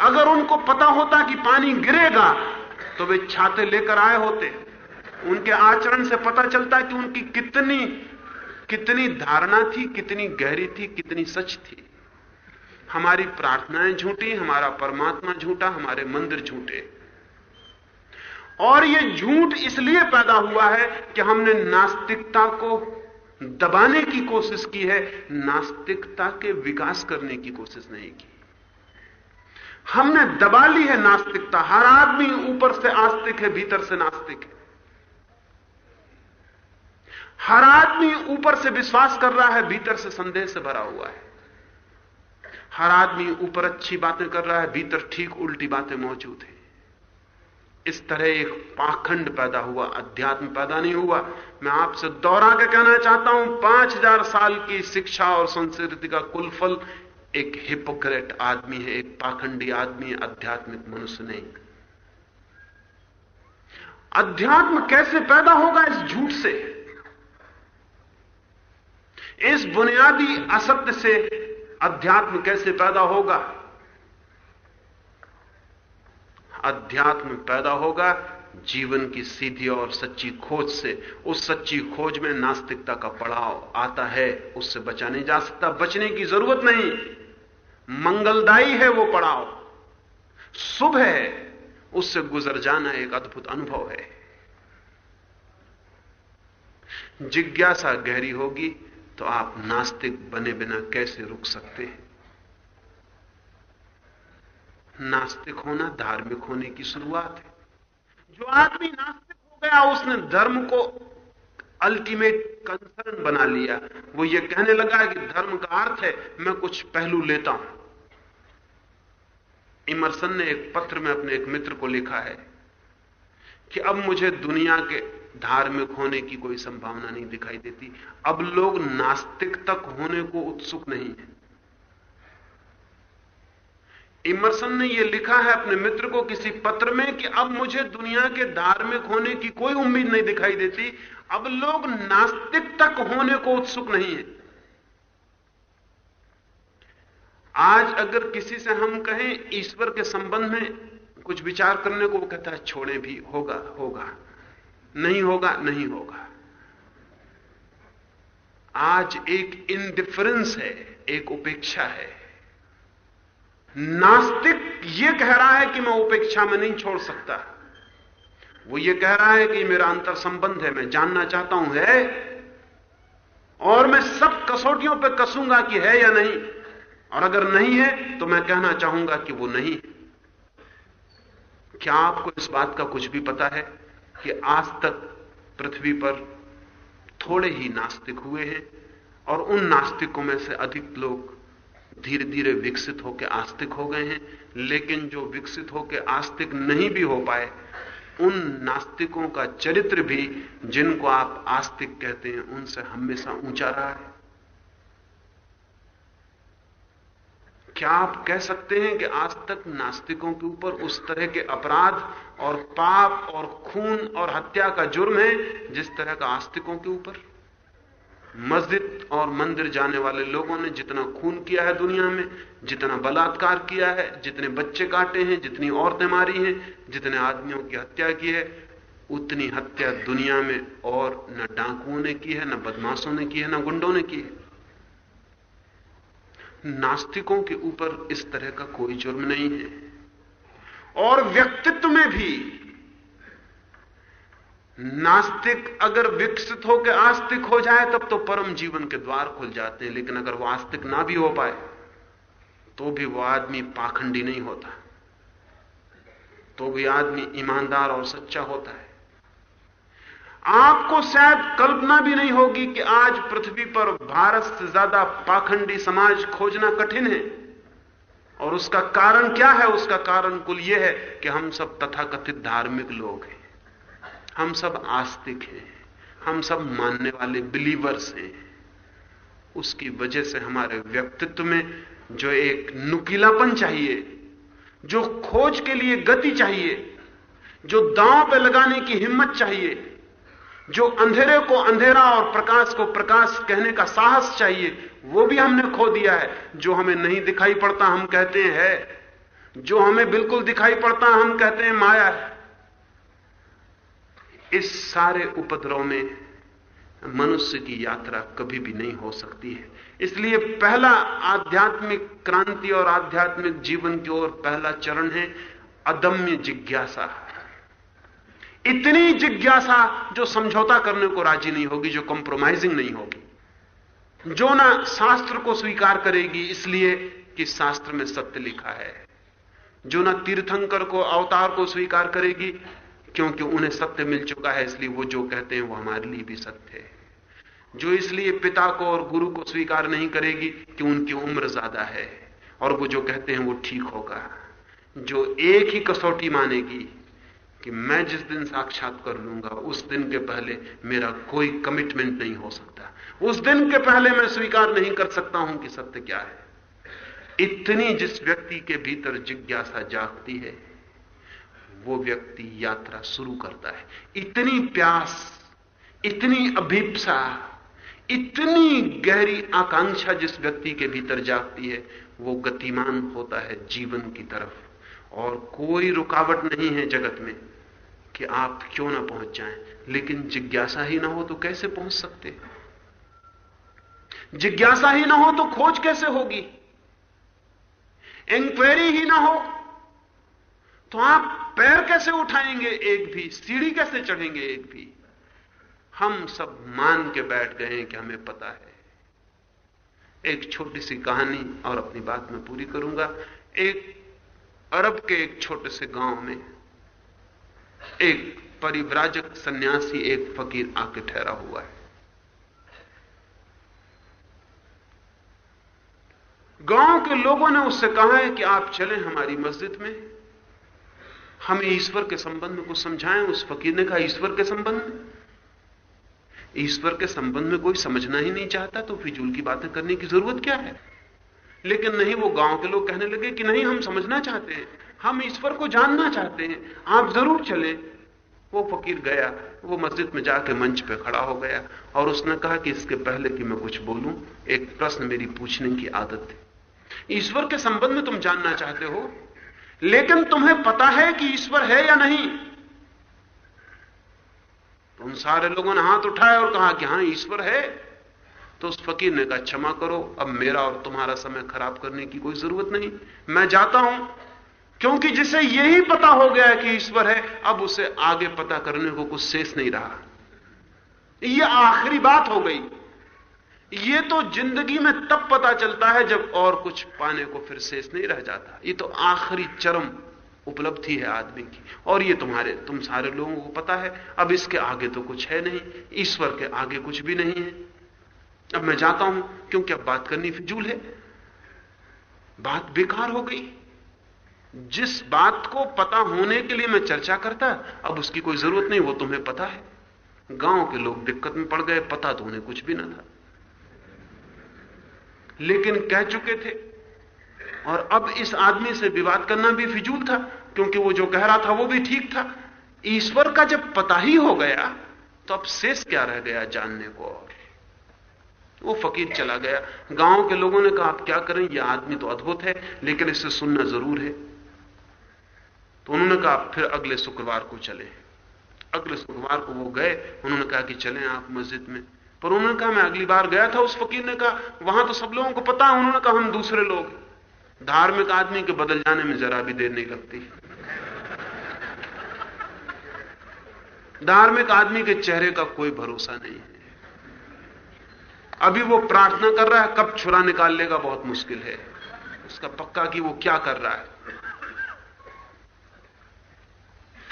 अगर उनको पता होता कि पानी गिरेगा तो वे छाते लेकर आए होते। उनके आचरण से पता चलता कि उनकी कितनी कितनी धारणा थी, कितनी गहरी थी, कितनी सच थी। हमारी प्रार्थनाएँ झूठी, हमारा परमात्मा झूठा, हमारे मंदिर झूठे। और यह झूठ इसलिए पैदा हुआ है कि हमने नास्तिकता को दबाने की कोशिश की है, नास्तिकता के विकास करने की कोशिश नहीं की। हमने दबा ली है नास्तिकता। हर आदमी ऊपर से आस्तिक है, भीतर से नास्तिक है। हर आदमी ऊपर से विश्वास कर रहा है, भीतर से संदेह से भरा हुआ है। हर आदमी ऊपर अच्छी बातें कर रहा है, भीतर ठीक उल्टी बातें मौजूद है। इस तरह एक पाखंड पैदा हुआ, अध्यात्म पैदा नहीं हुआ। मैं आपसे दोहरा के कहना चाहता हूँ, पाँच हज़ार साल की शिक्षा और संस्कृति का कुलफल एक हिपोक्रेट आदमी है, एक पाखंडी आदमी है आध्यात्मिक मनुष्य नहीं। अध्यात्म कैसे पैदा होगा इस झूठ से? इस बुनियादी असत्य से अध्यात्म कैसे पैदा होगा? अध्यात्म पैदा होगा जीवन की सीधी और सच्ची खोज से। उस सच्ची खोज में नास्तिकता का पड़ाव आता है, उससे बचा नहीं जा सकता, बचने की ज़रूरत नहीं। मंगलदायी है वो पड़ाव। शुभ है, उससे गुजर जाना एक अद्भुत अनुभव है। जिज्ञासा गहरी होगी तो आप नास्तिक बने बिना कैसे रुक सकते हैं? नास्तिक होना धार्मिक होने की शुरुआत है। जो आदमी नास्तिक हो गया, उसने धर्म को अल्टीमेट कंसर्न बना लिया। वो ये कहने लगा कि धर्म का अर्थ है, मैं कुछ पहलू लेता हूँ। इमरसन ने एक पत्र में अपने एक मित्र को लिखा है कि अब मुझे दुनिया के धार्मिक होने की कोई संभावना नहीं दिखाई देती। अब लोग नास्तिक तक होने को उत्सुक नहीं है। इमरसन ने यह लिखा है अपने मित्र को किसी पत्र में कि अब मुझे दुनिया के धार्मिक होने की कोई उम्मीद नहीं दिखाई देती। अब लोग नास्तिक तक होने को उत्सुक नहीं है। आज अगर किसी से हम कहें, ईश्वर के संबंध में कुछ विचार करने को वो कहता है, छोड़े भी, होगा होगा। नहीं होगा नहीं होगा। आज एक इनडिफरेंस है, एक उपेक्षा है। नास्तिक यह कह रहा है कि मैं उपेक्षा में नहीं छोड़ सकता। वो ये कह रहा है कि मेरा अंतर संबंध है, मैं जानना चाहता हूँ, है? और मैं सब कसौटियों पर कसूँगा कि है या नहीं। और अगर नहीं है तो मैं कहना चाहूँगा कि वो नहीं क्या आपको इस बात का कुछ भी पता है? कि आज तक पृथ्वी पर थोड़े ही नास्तिक हुए हैं और उन नास्तिकों में से अधिक लोग धीरे धीरे विकसित होकर आस्तिक हो गए हैं। लेकिन जो विकसित होकर आस्तिक नहीं भी हो पाए, उन नास्तिकों का चरित्र भी जिनको आप आस्तिक कहते हैं, उनसे हमेशा ऊँचा रहा है। क्या आप कह सकते हैं कि आज तक नास्तिकों के ऊपर उस तरह के अपराध और पाप और खून और हत्या का जुर्म है जिस तरह का आस्तिकों के ऊपर। मस्जिद और मंदिर जाने वाले लोगों ने जितना खून किया है दुनिया में, जितना बलात्कार किया है, जितने बच्चे काटे हैं, जितनी औरतें मारी हैं, जितने आदमियों की हत्या की है, उतनी हत्या दुनिया में और न डाकुओं ने की है, न बदमाशों ने की है, न गुंडों ने की है। नास्तिकों के ऊपर इस तरह का कोई जुर्म नहीं है। और व्यक्तित्व में भी। नास्तिक अगर विकसित होकर आस्तिक हो जाए, तब तो परम जीवन के द्वार खुल जाते हैं, लेकिन अगर वो आस्तिक ना भी हो पाए तो भी वो आदमी पाखंडी नहीं होता। तो भी आदमी ईमानदार और सच्चा होता है। आपको शायद कल्पना भी नहीं होगी कि आज पृथ्वी पर भारत से ज़्यादा पाखंडी समाज खोजना कठिन है। और उसका कारण क्या है? उसका कारण कुल यह है कि हम सब तथाकथित धार्मिक लोग हैं। हम सब आस्तिक हैं। हम सब मानने वाले बिलीवर्स हैं। उसकी वजह से हमारे व्यक्तित्व में जो एक नुकीलापन चाहिए, जो खोज के लिए गति चाहिए, जो दांव पे लगाने की हिम्मत चाहिए जो अंधेरे को अंधेरा और प्रकाश को प्रकाश कहने का साहस चाहिए, वो भी हमने खो दिया है। जो हमें नहीं दिखाई पड़ता, हम कहते हैं जो हमें बिल्कुल दिखाई पड़ता, हम कहते हैं, माया है। इस सारे उपद्रव में मनुष्य की यात्रा कभी भी नहीं हो सकती है। इसलिए पहला आध्यात्मिक क्रांति और आध्यात्मिक जीवन की ओर पहला चरण है, अदम्य जिज्ञासा। इतनी जिज्ञासा जो समझौता करने को राज़ी नहीं होगी, जो कॉम्प्रोमाइजिंग नहीं होगी। जो ना शास्त्र को स्वीकार करेगी, इसलिए कि शास्त्र में सत्य लिखा है। जो ना तीर्थंकर को, अवतार को स्वीकार करेगी, क्योंकि उन्हें सत्य मिल चुका है, इसलिए वो जो कहते हैं, वो हमारे लिए भी सत्य है। जो इसलिए पिता को और गुरु को स्वीकार नहीं करेगी, कि उनकी उम्र ज़्यादा है, और वो जो कहते हैं, वो ठीक होगा। जो एक ही कसौटी मानेगी कि मैं जिस दिन साक्षात कर लूँगा, उस दिन के पहले मेरा कोई कमिटमेंट नहीं हो सकता। उस दिन के पहले मैं स्वीकार नहीं कर सकता हूँ कि सत्य क्या है। इतनी जिस व्यक्ति के भीतर जिज्ञासा जागती है, वो व्यक्ति यात्रा शुरू करता है। इतनी प्यास, इतनी अभिप्सा, इतनी गहरी आकांक्षा जिस व्यक्ति के भीतर जागती है, वो गतिमान होता है जीवन की तरफ़। और कोई रुकावट नहीं है जगत में। कि आप क्यों ना पहुँच जाएँ? लेकिन जिज्ञासा ही ना हो तो कैसे पहुँच सकते? जिज्ञासा ही ना हो तो खोज कैसे होगी? इंक्वायरी ही ना हो तो आप पैर कैसे उठाएँगे एक भी? सीढ़ी कैसे चढ़ेंगे एक भी? हम सब मान के बैठ गए हैं कि हमें पता है। एक छोटी सी कहानी और अपनी बात में पूरी करूँगा। एक अरब के एक छोटे से गाँव में एक परिव्राजक सन्यासी एक फकीर आके ठहरा हुआ है। गाँव के लोगों ने उससे कहा है कि आप चलें हमारी मस्जिद में। हमें ईश्वर के संबंध में कुछ समझाएँ, उस फकीर ने कहा, ईश्वर के संबंध में? ईश्वर के संबंध में कोई समझना ही नहीं चाहता तो फिजूल की बातें करने की ज़रूरत क्या है? लेकिन नहीं, वो गाँव के लोग कहने लगे कि नहीं, हम समझना चाहते हैं। हम ईश्वर को जानना चाहते हैं। आप ज़रूर चले। वो फकीर गया, वो मस्जिद में जाके मंच पे खड़ा हो गया और उसने कहा कि इसके पहले कि मैं कुछ बोलूँ, एक प्रश्न मेरी पूछने की आदत थी। ईश्वर के संबंध में तुम जानना चाहते हो, लेकिन तुम्हें पता है कि ईश्वर है या नहीं। उन सारे लोगों ने हाथ उठाया और कहा कि हाँ, ईश्वर है। तो उस फकीर ने कहा, क्षमा करो, अब मेरा और तुम्हारा समय खराब करने की कोई ज़रूरत नहीं। मैं जाता हूँ। क्योंकि जिसे यही पता हो गया कि ईश्वर है, अब उसे आगे पता करने को कुछ शेष नहीं रहा। यह आखिरी बात हो गई। यह तो ज़िंदगी में तब पता चलता है जब और कुछ पाने को फिर शेष नहीं रह जाता। ये तो आखिरी चरम उपलब्धि है आदमी की। और ये तुम्हारे, तुम सारे लोगों को पता है। अब इसके आगे तो कुछ है नहीं। ईश्वर के आगे कुछ भी नहीं है। अब मैं जाता हूँ, क्योंकि अब बात करनी फिजूल है। बात बेकार हो गई। जिस बात को पता होने के लिए मैं चर्चा करता, अब उसकी कोई ज़रूरत नहीं, वो तुम्हें पता है। गाँव के लोग दिक्कत में पड़ गए, पता तो उन्हें कुछ भी ना था। लेकिन कह चुके थे, और अब इस आदमी से विवाद करना भी फिजूल था, क्योंकि वो जो कह रहा था, वो भी ठीक था। ईश्वर का जब पता ही हो गया तो अब शेष क्या रह गया जानने को और? वो फकीर चला गया। गाँव के लोगों ने कहा, आप क्या करें? यह आदमी तो अद्भुत है, लेकिन इसे सुनना ज़रूर है। तो उन्होंने कहा, फिर अगले शुक्रवार को चले। अगले शुक्रवार को वो गए, उन्होंने कहा कि चलें आप मस्जिद में। पर उन्होंने कहा, मैं अगली बार गया था, उस फकीर ने कहा, वहाँ तो सब लोगों को पता है, उन्होंने कहा, हम दूसरे लोग धार्मिक आदमी के बदल जाने में जरा भी देर नहीं लगती। धार्मिक आदमी के चेहरे का कोई भरोसा नहीं है। अभी वो प्रार्थना कर रहा है, कब छुरा निकाल लेगा, बहुत मुश्किल है। उसका पक्का कि वो क्या कर रहा है।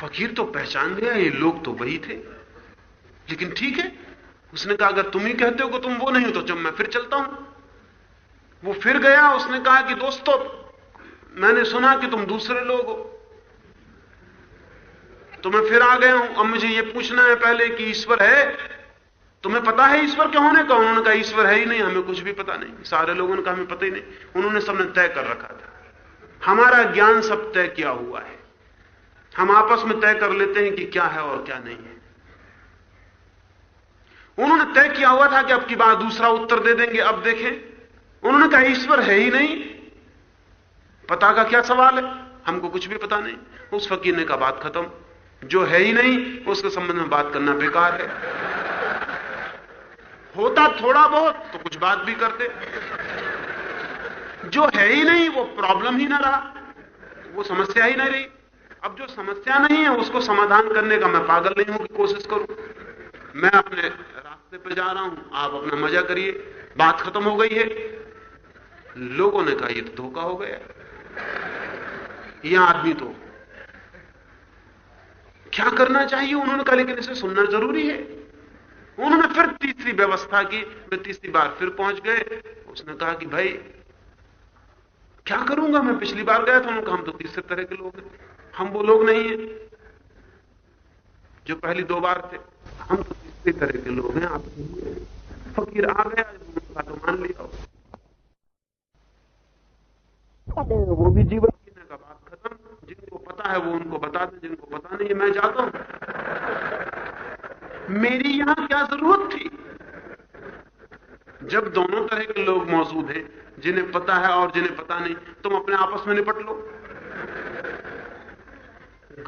फकीर तो पहचान गया, ये लोग तो वही थे। लेकिन ठीक है, उसने कहा, अगर तुम ही कहते हो कि तुम वो नहीं हो तो जब मैं फिर चलता हूँ। वो फिर गया, उसने कहा कि दोस्तों, मैंने सुना कि तुम दूसरे लोग हो। तो मैं फिर आ गया हूँ। अब मुझे यह पूछना है पहले कि ईश्वर है? तुम्हें पता है ईश्वर क्या होने का? उन्होंने कहा, ईश्वर है ही नहीं, हमें कुछ भी पता नहीं। सारे लोगों ने कहा, हमें पता ही नहीं। उन्होंने सबने तय कर रखा था। हमारा ज्ञान सब तय किया हुआ है। हम आपस में तय कर लेते हैं कि क्या है और क्या नहीं है। उन्होंने तय किया हुआ था कि अब की बात दूसरा उत्तर दे देंगे। अब देखें, उन्होंने कहा, ईश्वर है ही नहीं। पता का क्या सवाल है? हमको कुछ भी पता नहीं। उस फकीर ने कहा, बात खत्म। जो है ही नहीं, उसके संबंध में बात करना बेकार है। होता थोड़ा बहुत तो कुछ बात भी करते। जो है ही नहीं, वो प्रॉब्लम ही ना रहा। वो समस्या ही नहीं रही। अब जो समस्या नहीं है, उसको समाधान करने का मैं पागल नहीं हूँ कि कोशिश करूँ। मैं अपने रास्ते पर जा रहा हूँ, आप अपना मज़ा करिए, बात खत्म हो गई है। लोगों ने कहा यह तो धोखा हो गया। यह आदमी तो क्या करना चाहिए? उन्होंने कहा, लेकिन इसे सुनना ज़रूरी है। उन्होंने फिर तीसरी व्यवस्था की वे तीसरी बार फिर पहुँच गए। उसने कहा कि, भाई क्या करूँगा मैं? पिछली बार गया था उन्होंने कहा, हम तो तीसरे तरह के लोग हैं। हम वो लोग नहीं है जो पहली दो बार थे। हम तो तीसरी तरह के लोग हैं, आप फकीर आ गया उनका तो मान लिया। वो भी जीवन जीने का बात खत्म। जिनको पता है, वो उनको बता दें। जिनको पता नहीं, मैं जाता हूँ। मेरी यहाँ क्या ज़रूरत थी? जब दोनों तरह के लोग मौजूद हैं, जिन्हें पता है और जिन्हें पता नहीं, तुम अपने आपस में निपट लो।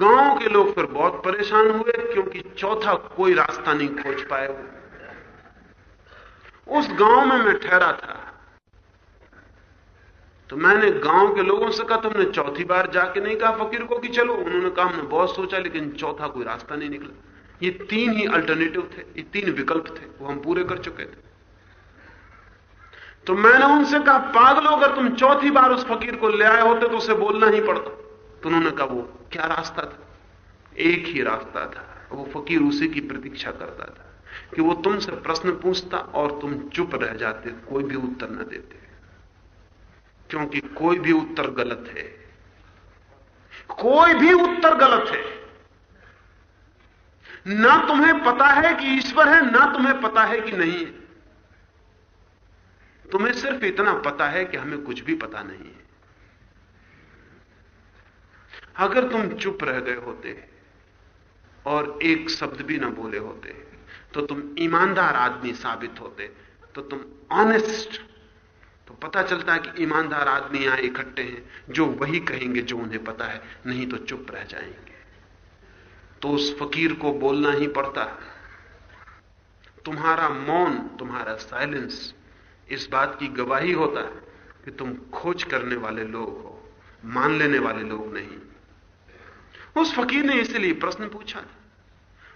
गाँव के लोग फिर बहुत परेशान हुए, क्योंकि चौथा कोई रास्ता नहीं खोज पाए वो। उस गाँव में मैं ठहरा था। तो मैंने गाँव के लोगों से कहा, तुमने चौथी बार जाके नहीं कहा फकीर को कि चलो? उन्होंने कहा, हमने बहुत सोचा, लेकिन चौथा कोई रास्ता नहीं निकला। ये तीन ही अल्टरनेटिव थे, ये तीन विकल्प थे, वो हम पूरे कर चुके थे। तो मैंने उनसे कहा, पागलो अगर तुम चौथी बार उस फकीर को ले आए होते तो उसे बोलना ही पड़ता। तो उन्होंने कहा, वो क्या रास्ता था? एक ही रास्ता था। वो फकीर उसी की प्रतीक्षा करता था कि वो तुमसे प्रश्न पूछता और तुम चुप रह जाते, कोई भी उत्तर न देते। क्योंकि कोई भी उत्तर गलत है। कोई भी उत्तर गलत है। ना तुम्हें पता है कि ईश्वर है, ना तुम्हें पता है कि नहीं है। तुम्हें सिर्फ़ इतना पता है कि हमें कुछ भी पता नहीं है। अगर तुम चुप रह गए होते और एक शब्द भी ना बोले होते तो तुम ईमानदार आदमी साबित होते तो तुम ऑनेस्ट तो पता चलता है कि ईमानदार आदमी यहाँ इकट्ठे हैं, जो वही कहेंगे जो उन्हें पता है, नहीं तो चुप रह जाएँगे। तो उस फकीर को बोलना ही पड़ता। है तुम्हारा मौन, तुम्हारा साइलेंस इस बात की गवाही होता है कि तुम खोज करने वाले लोग हो, मान लेने वाले लोग नहीं। उस फकीर ने इसलिए प्रश्न पूछा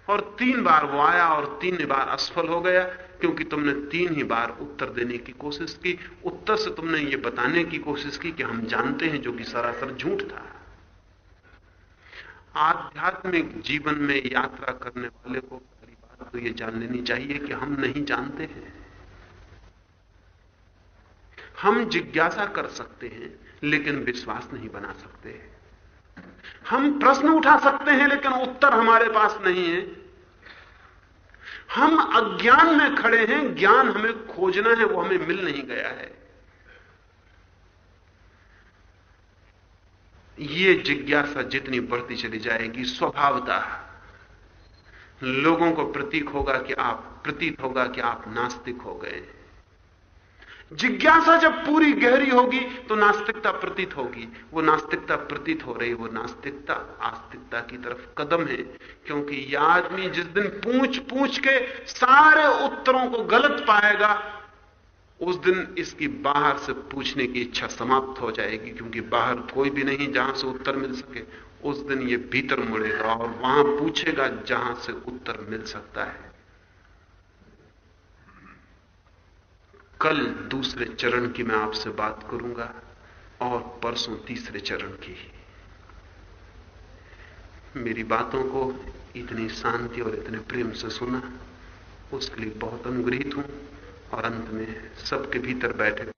और तीन बार वो आया और तीन बार असफल हो गया, क्योंकि तुमने तीन ही बार उत्तर देने की कोशिश की। उत्तर से तुमने ये बताने की कोशिश की कि हम जानते हैं जो कि सरासर झूठ था। आध्यात्मिक जीवन में यात्रा करने वाले को पहली बात तो ये जान लेनी चाहिए कि हम नहीं जानते हैं। हम जिज्ञासा कर सकते हैं, लेकिन विश्वास नहीं बना सकते। हम प्रश्न उठा सकते हैं, लेकिन उत्तर हमारे पास नहीं है। हम अज्ञान में खड़े हैं, ज्ञान हमें खोजना है, वो हमें मिल नहीं गया है। ये जिज्ञासा जितनी बढ़ती चली जाएगी, स्वभावता लोगों को प्रतीक होगा कि आप, प्रतीत होगा कि आप नास्तिक हो गए हैं। जिज्ञासा जब पूरी गहरी होगी तो नास्तिकता प्रतीत होगी। वो नास्तिकता प्रतीत हो रही, वो नास्तिकता आस्तिकता की तरफ़ कदम है, क्योंकि यह आदमी जिस दिन पूछ पूछ के सारे उत्तरों को गलत पाएगा, उस दिन इसकी बाहर से पूछने की इच्छा समाप्त हो जाएगी, क्योंकि बाहर कोई भी नहीं जहाँ से उत्तर मिल सके। उस दिन ये भीतर मुड़ेगा और वहाँ पूछेगा जहाँ से उत्तर मिल सकता है। कल दूसरे चरण की मैं आपसे बात करूँगा और परसों तीसरे चरण की मेरी बातों को इतनी शांति और इतने प्रेम से सुना, उसके लिए बहुत अनुग्रहित हूँ और अंत में सबके भीतर बैठे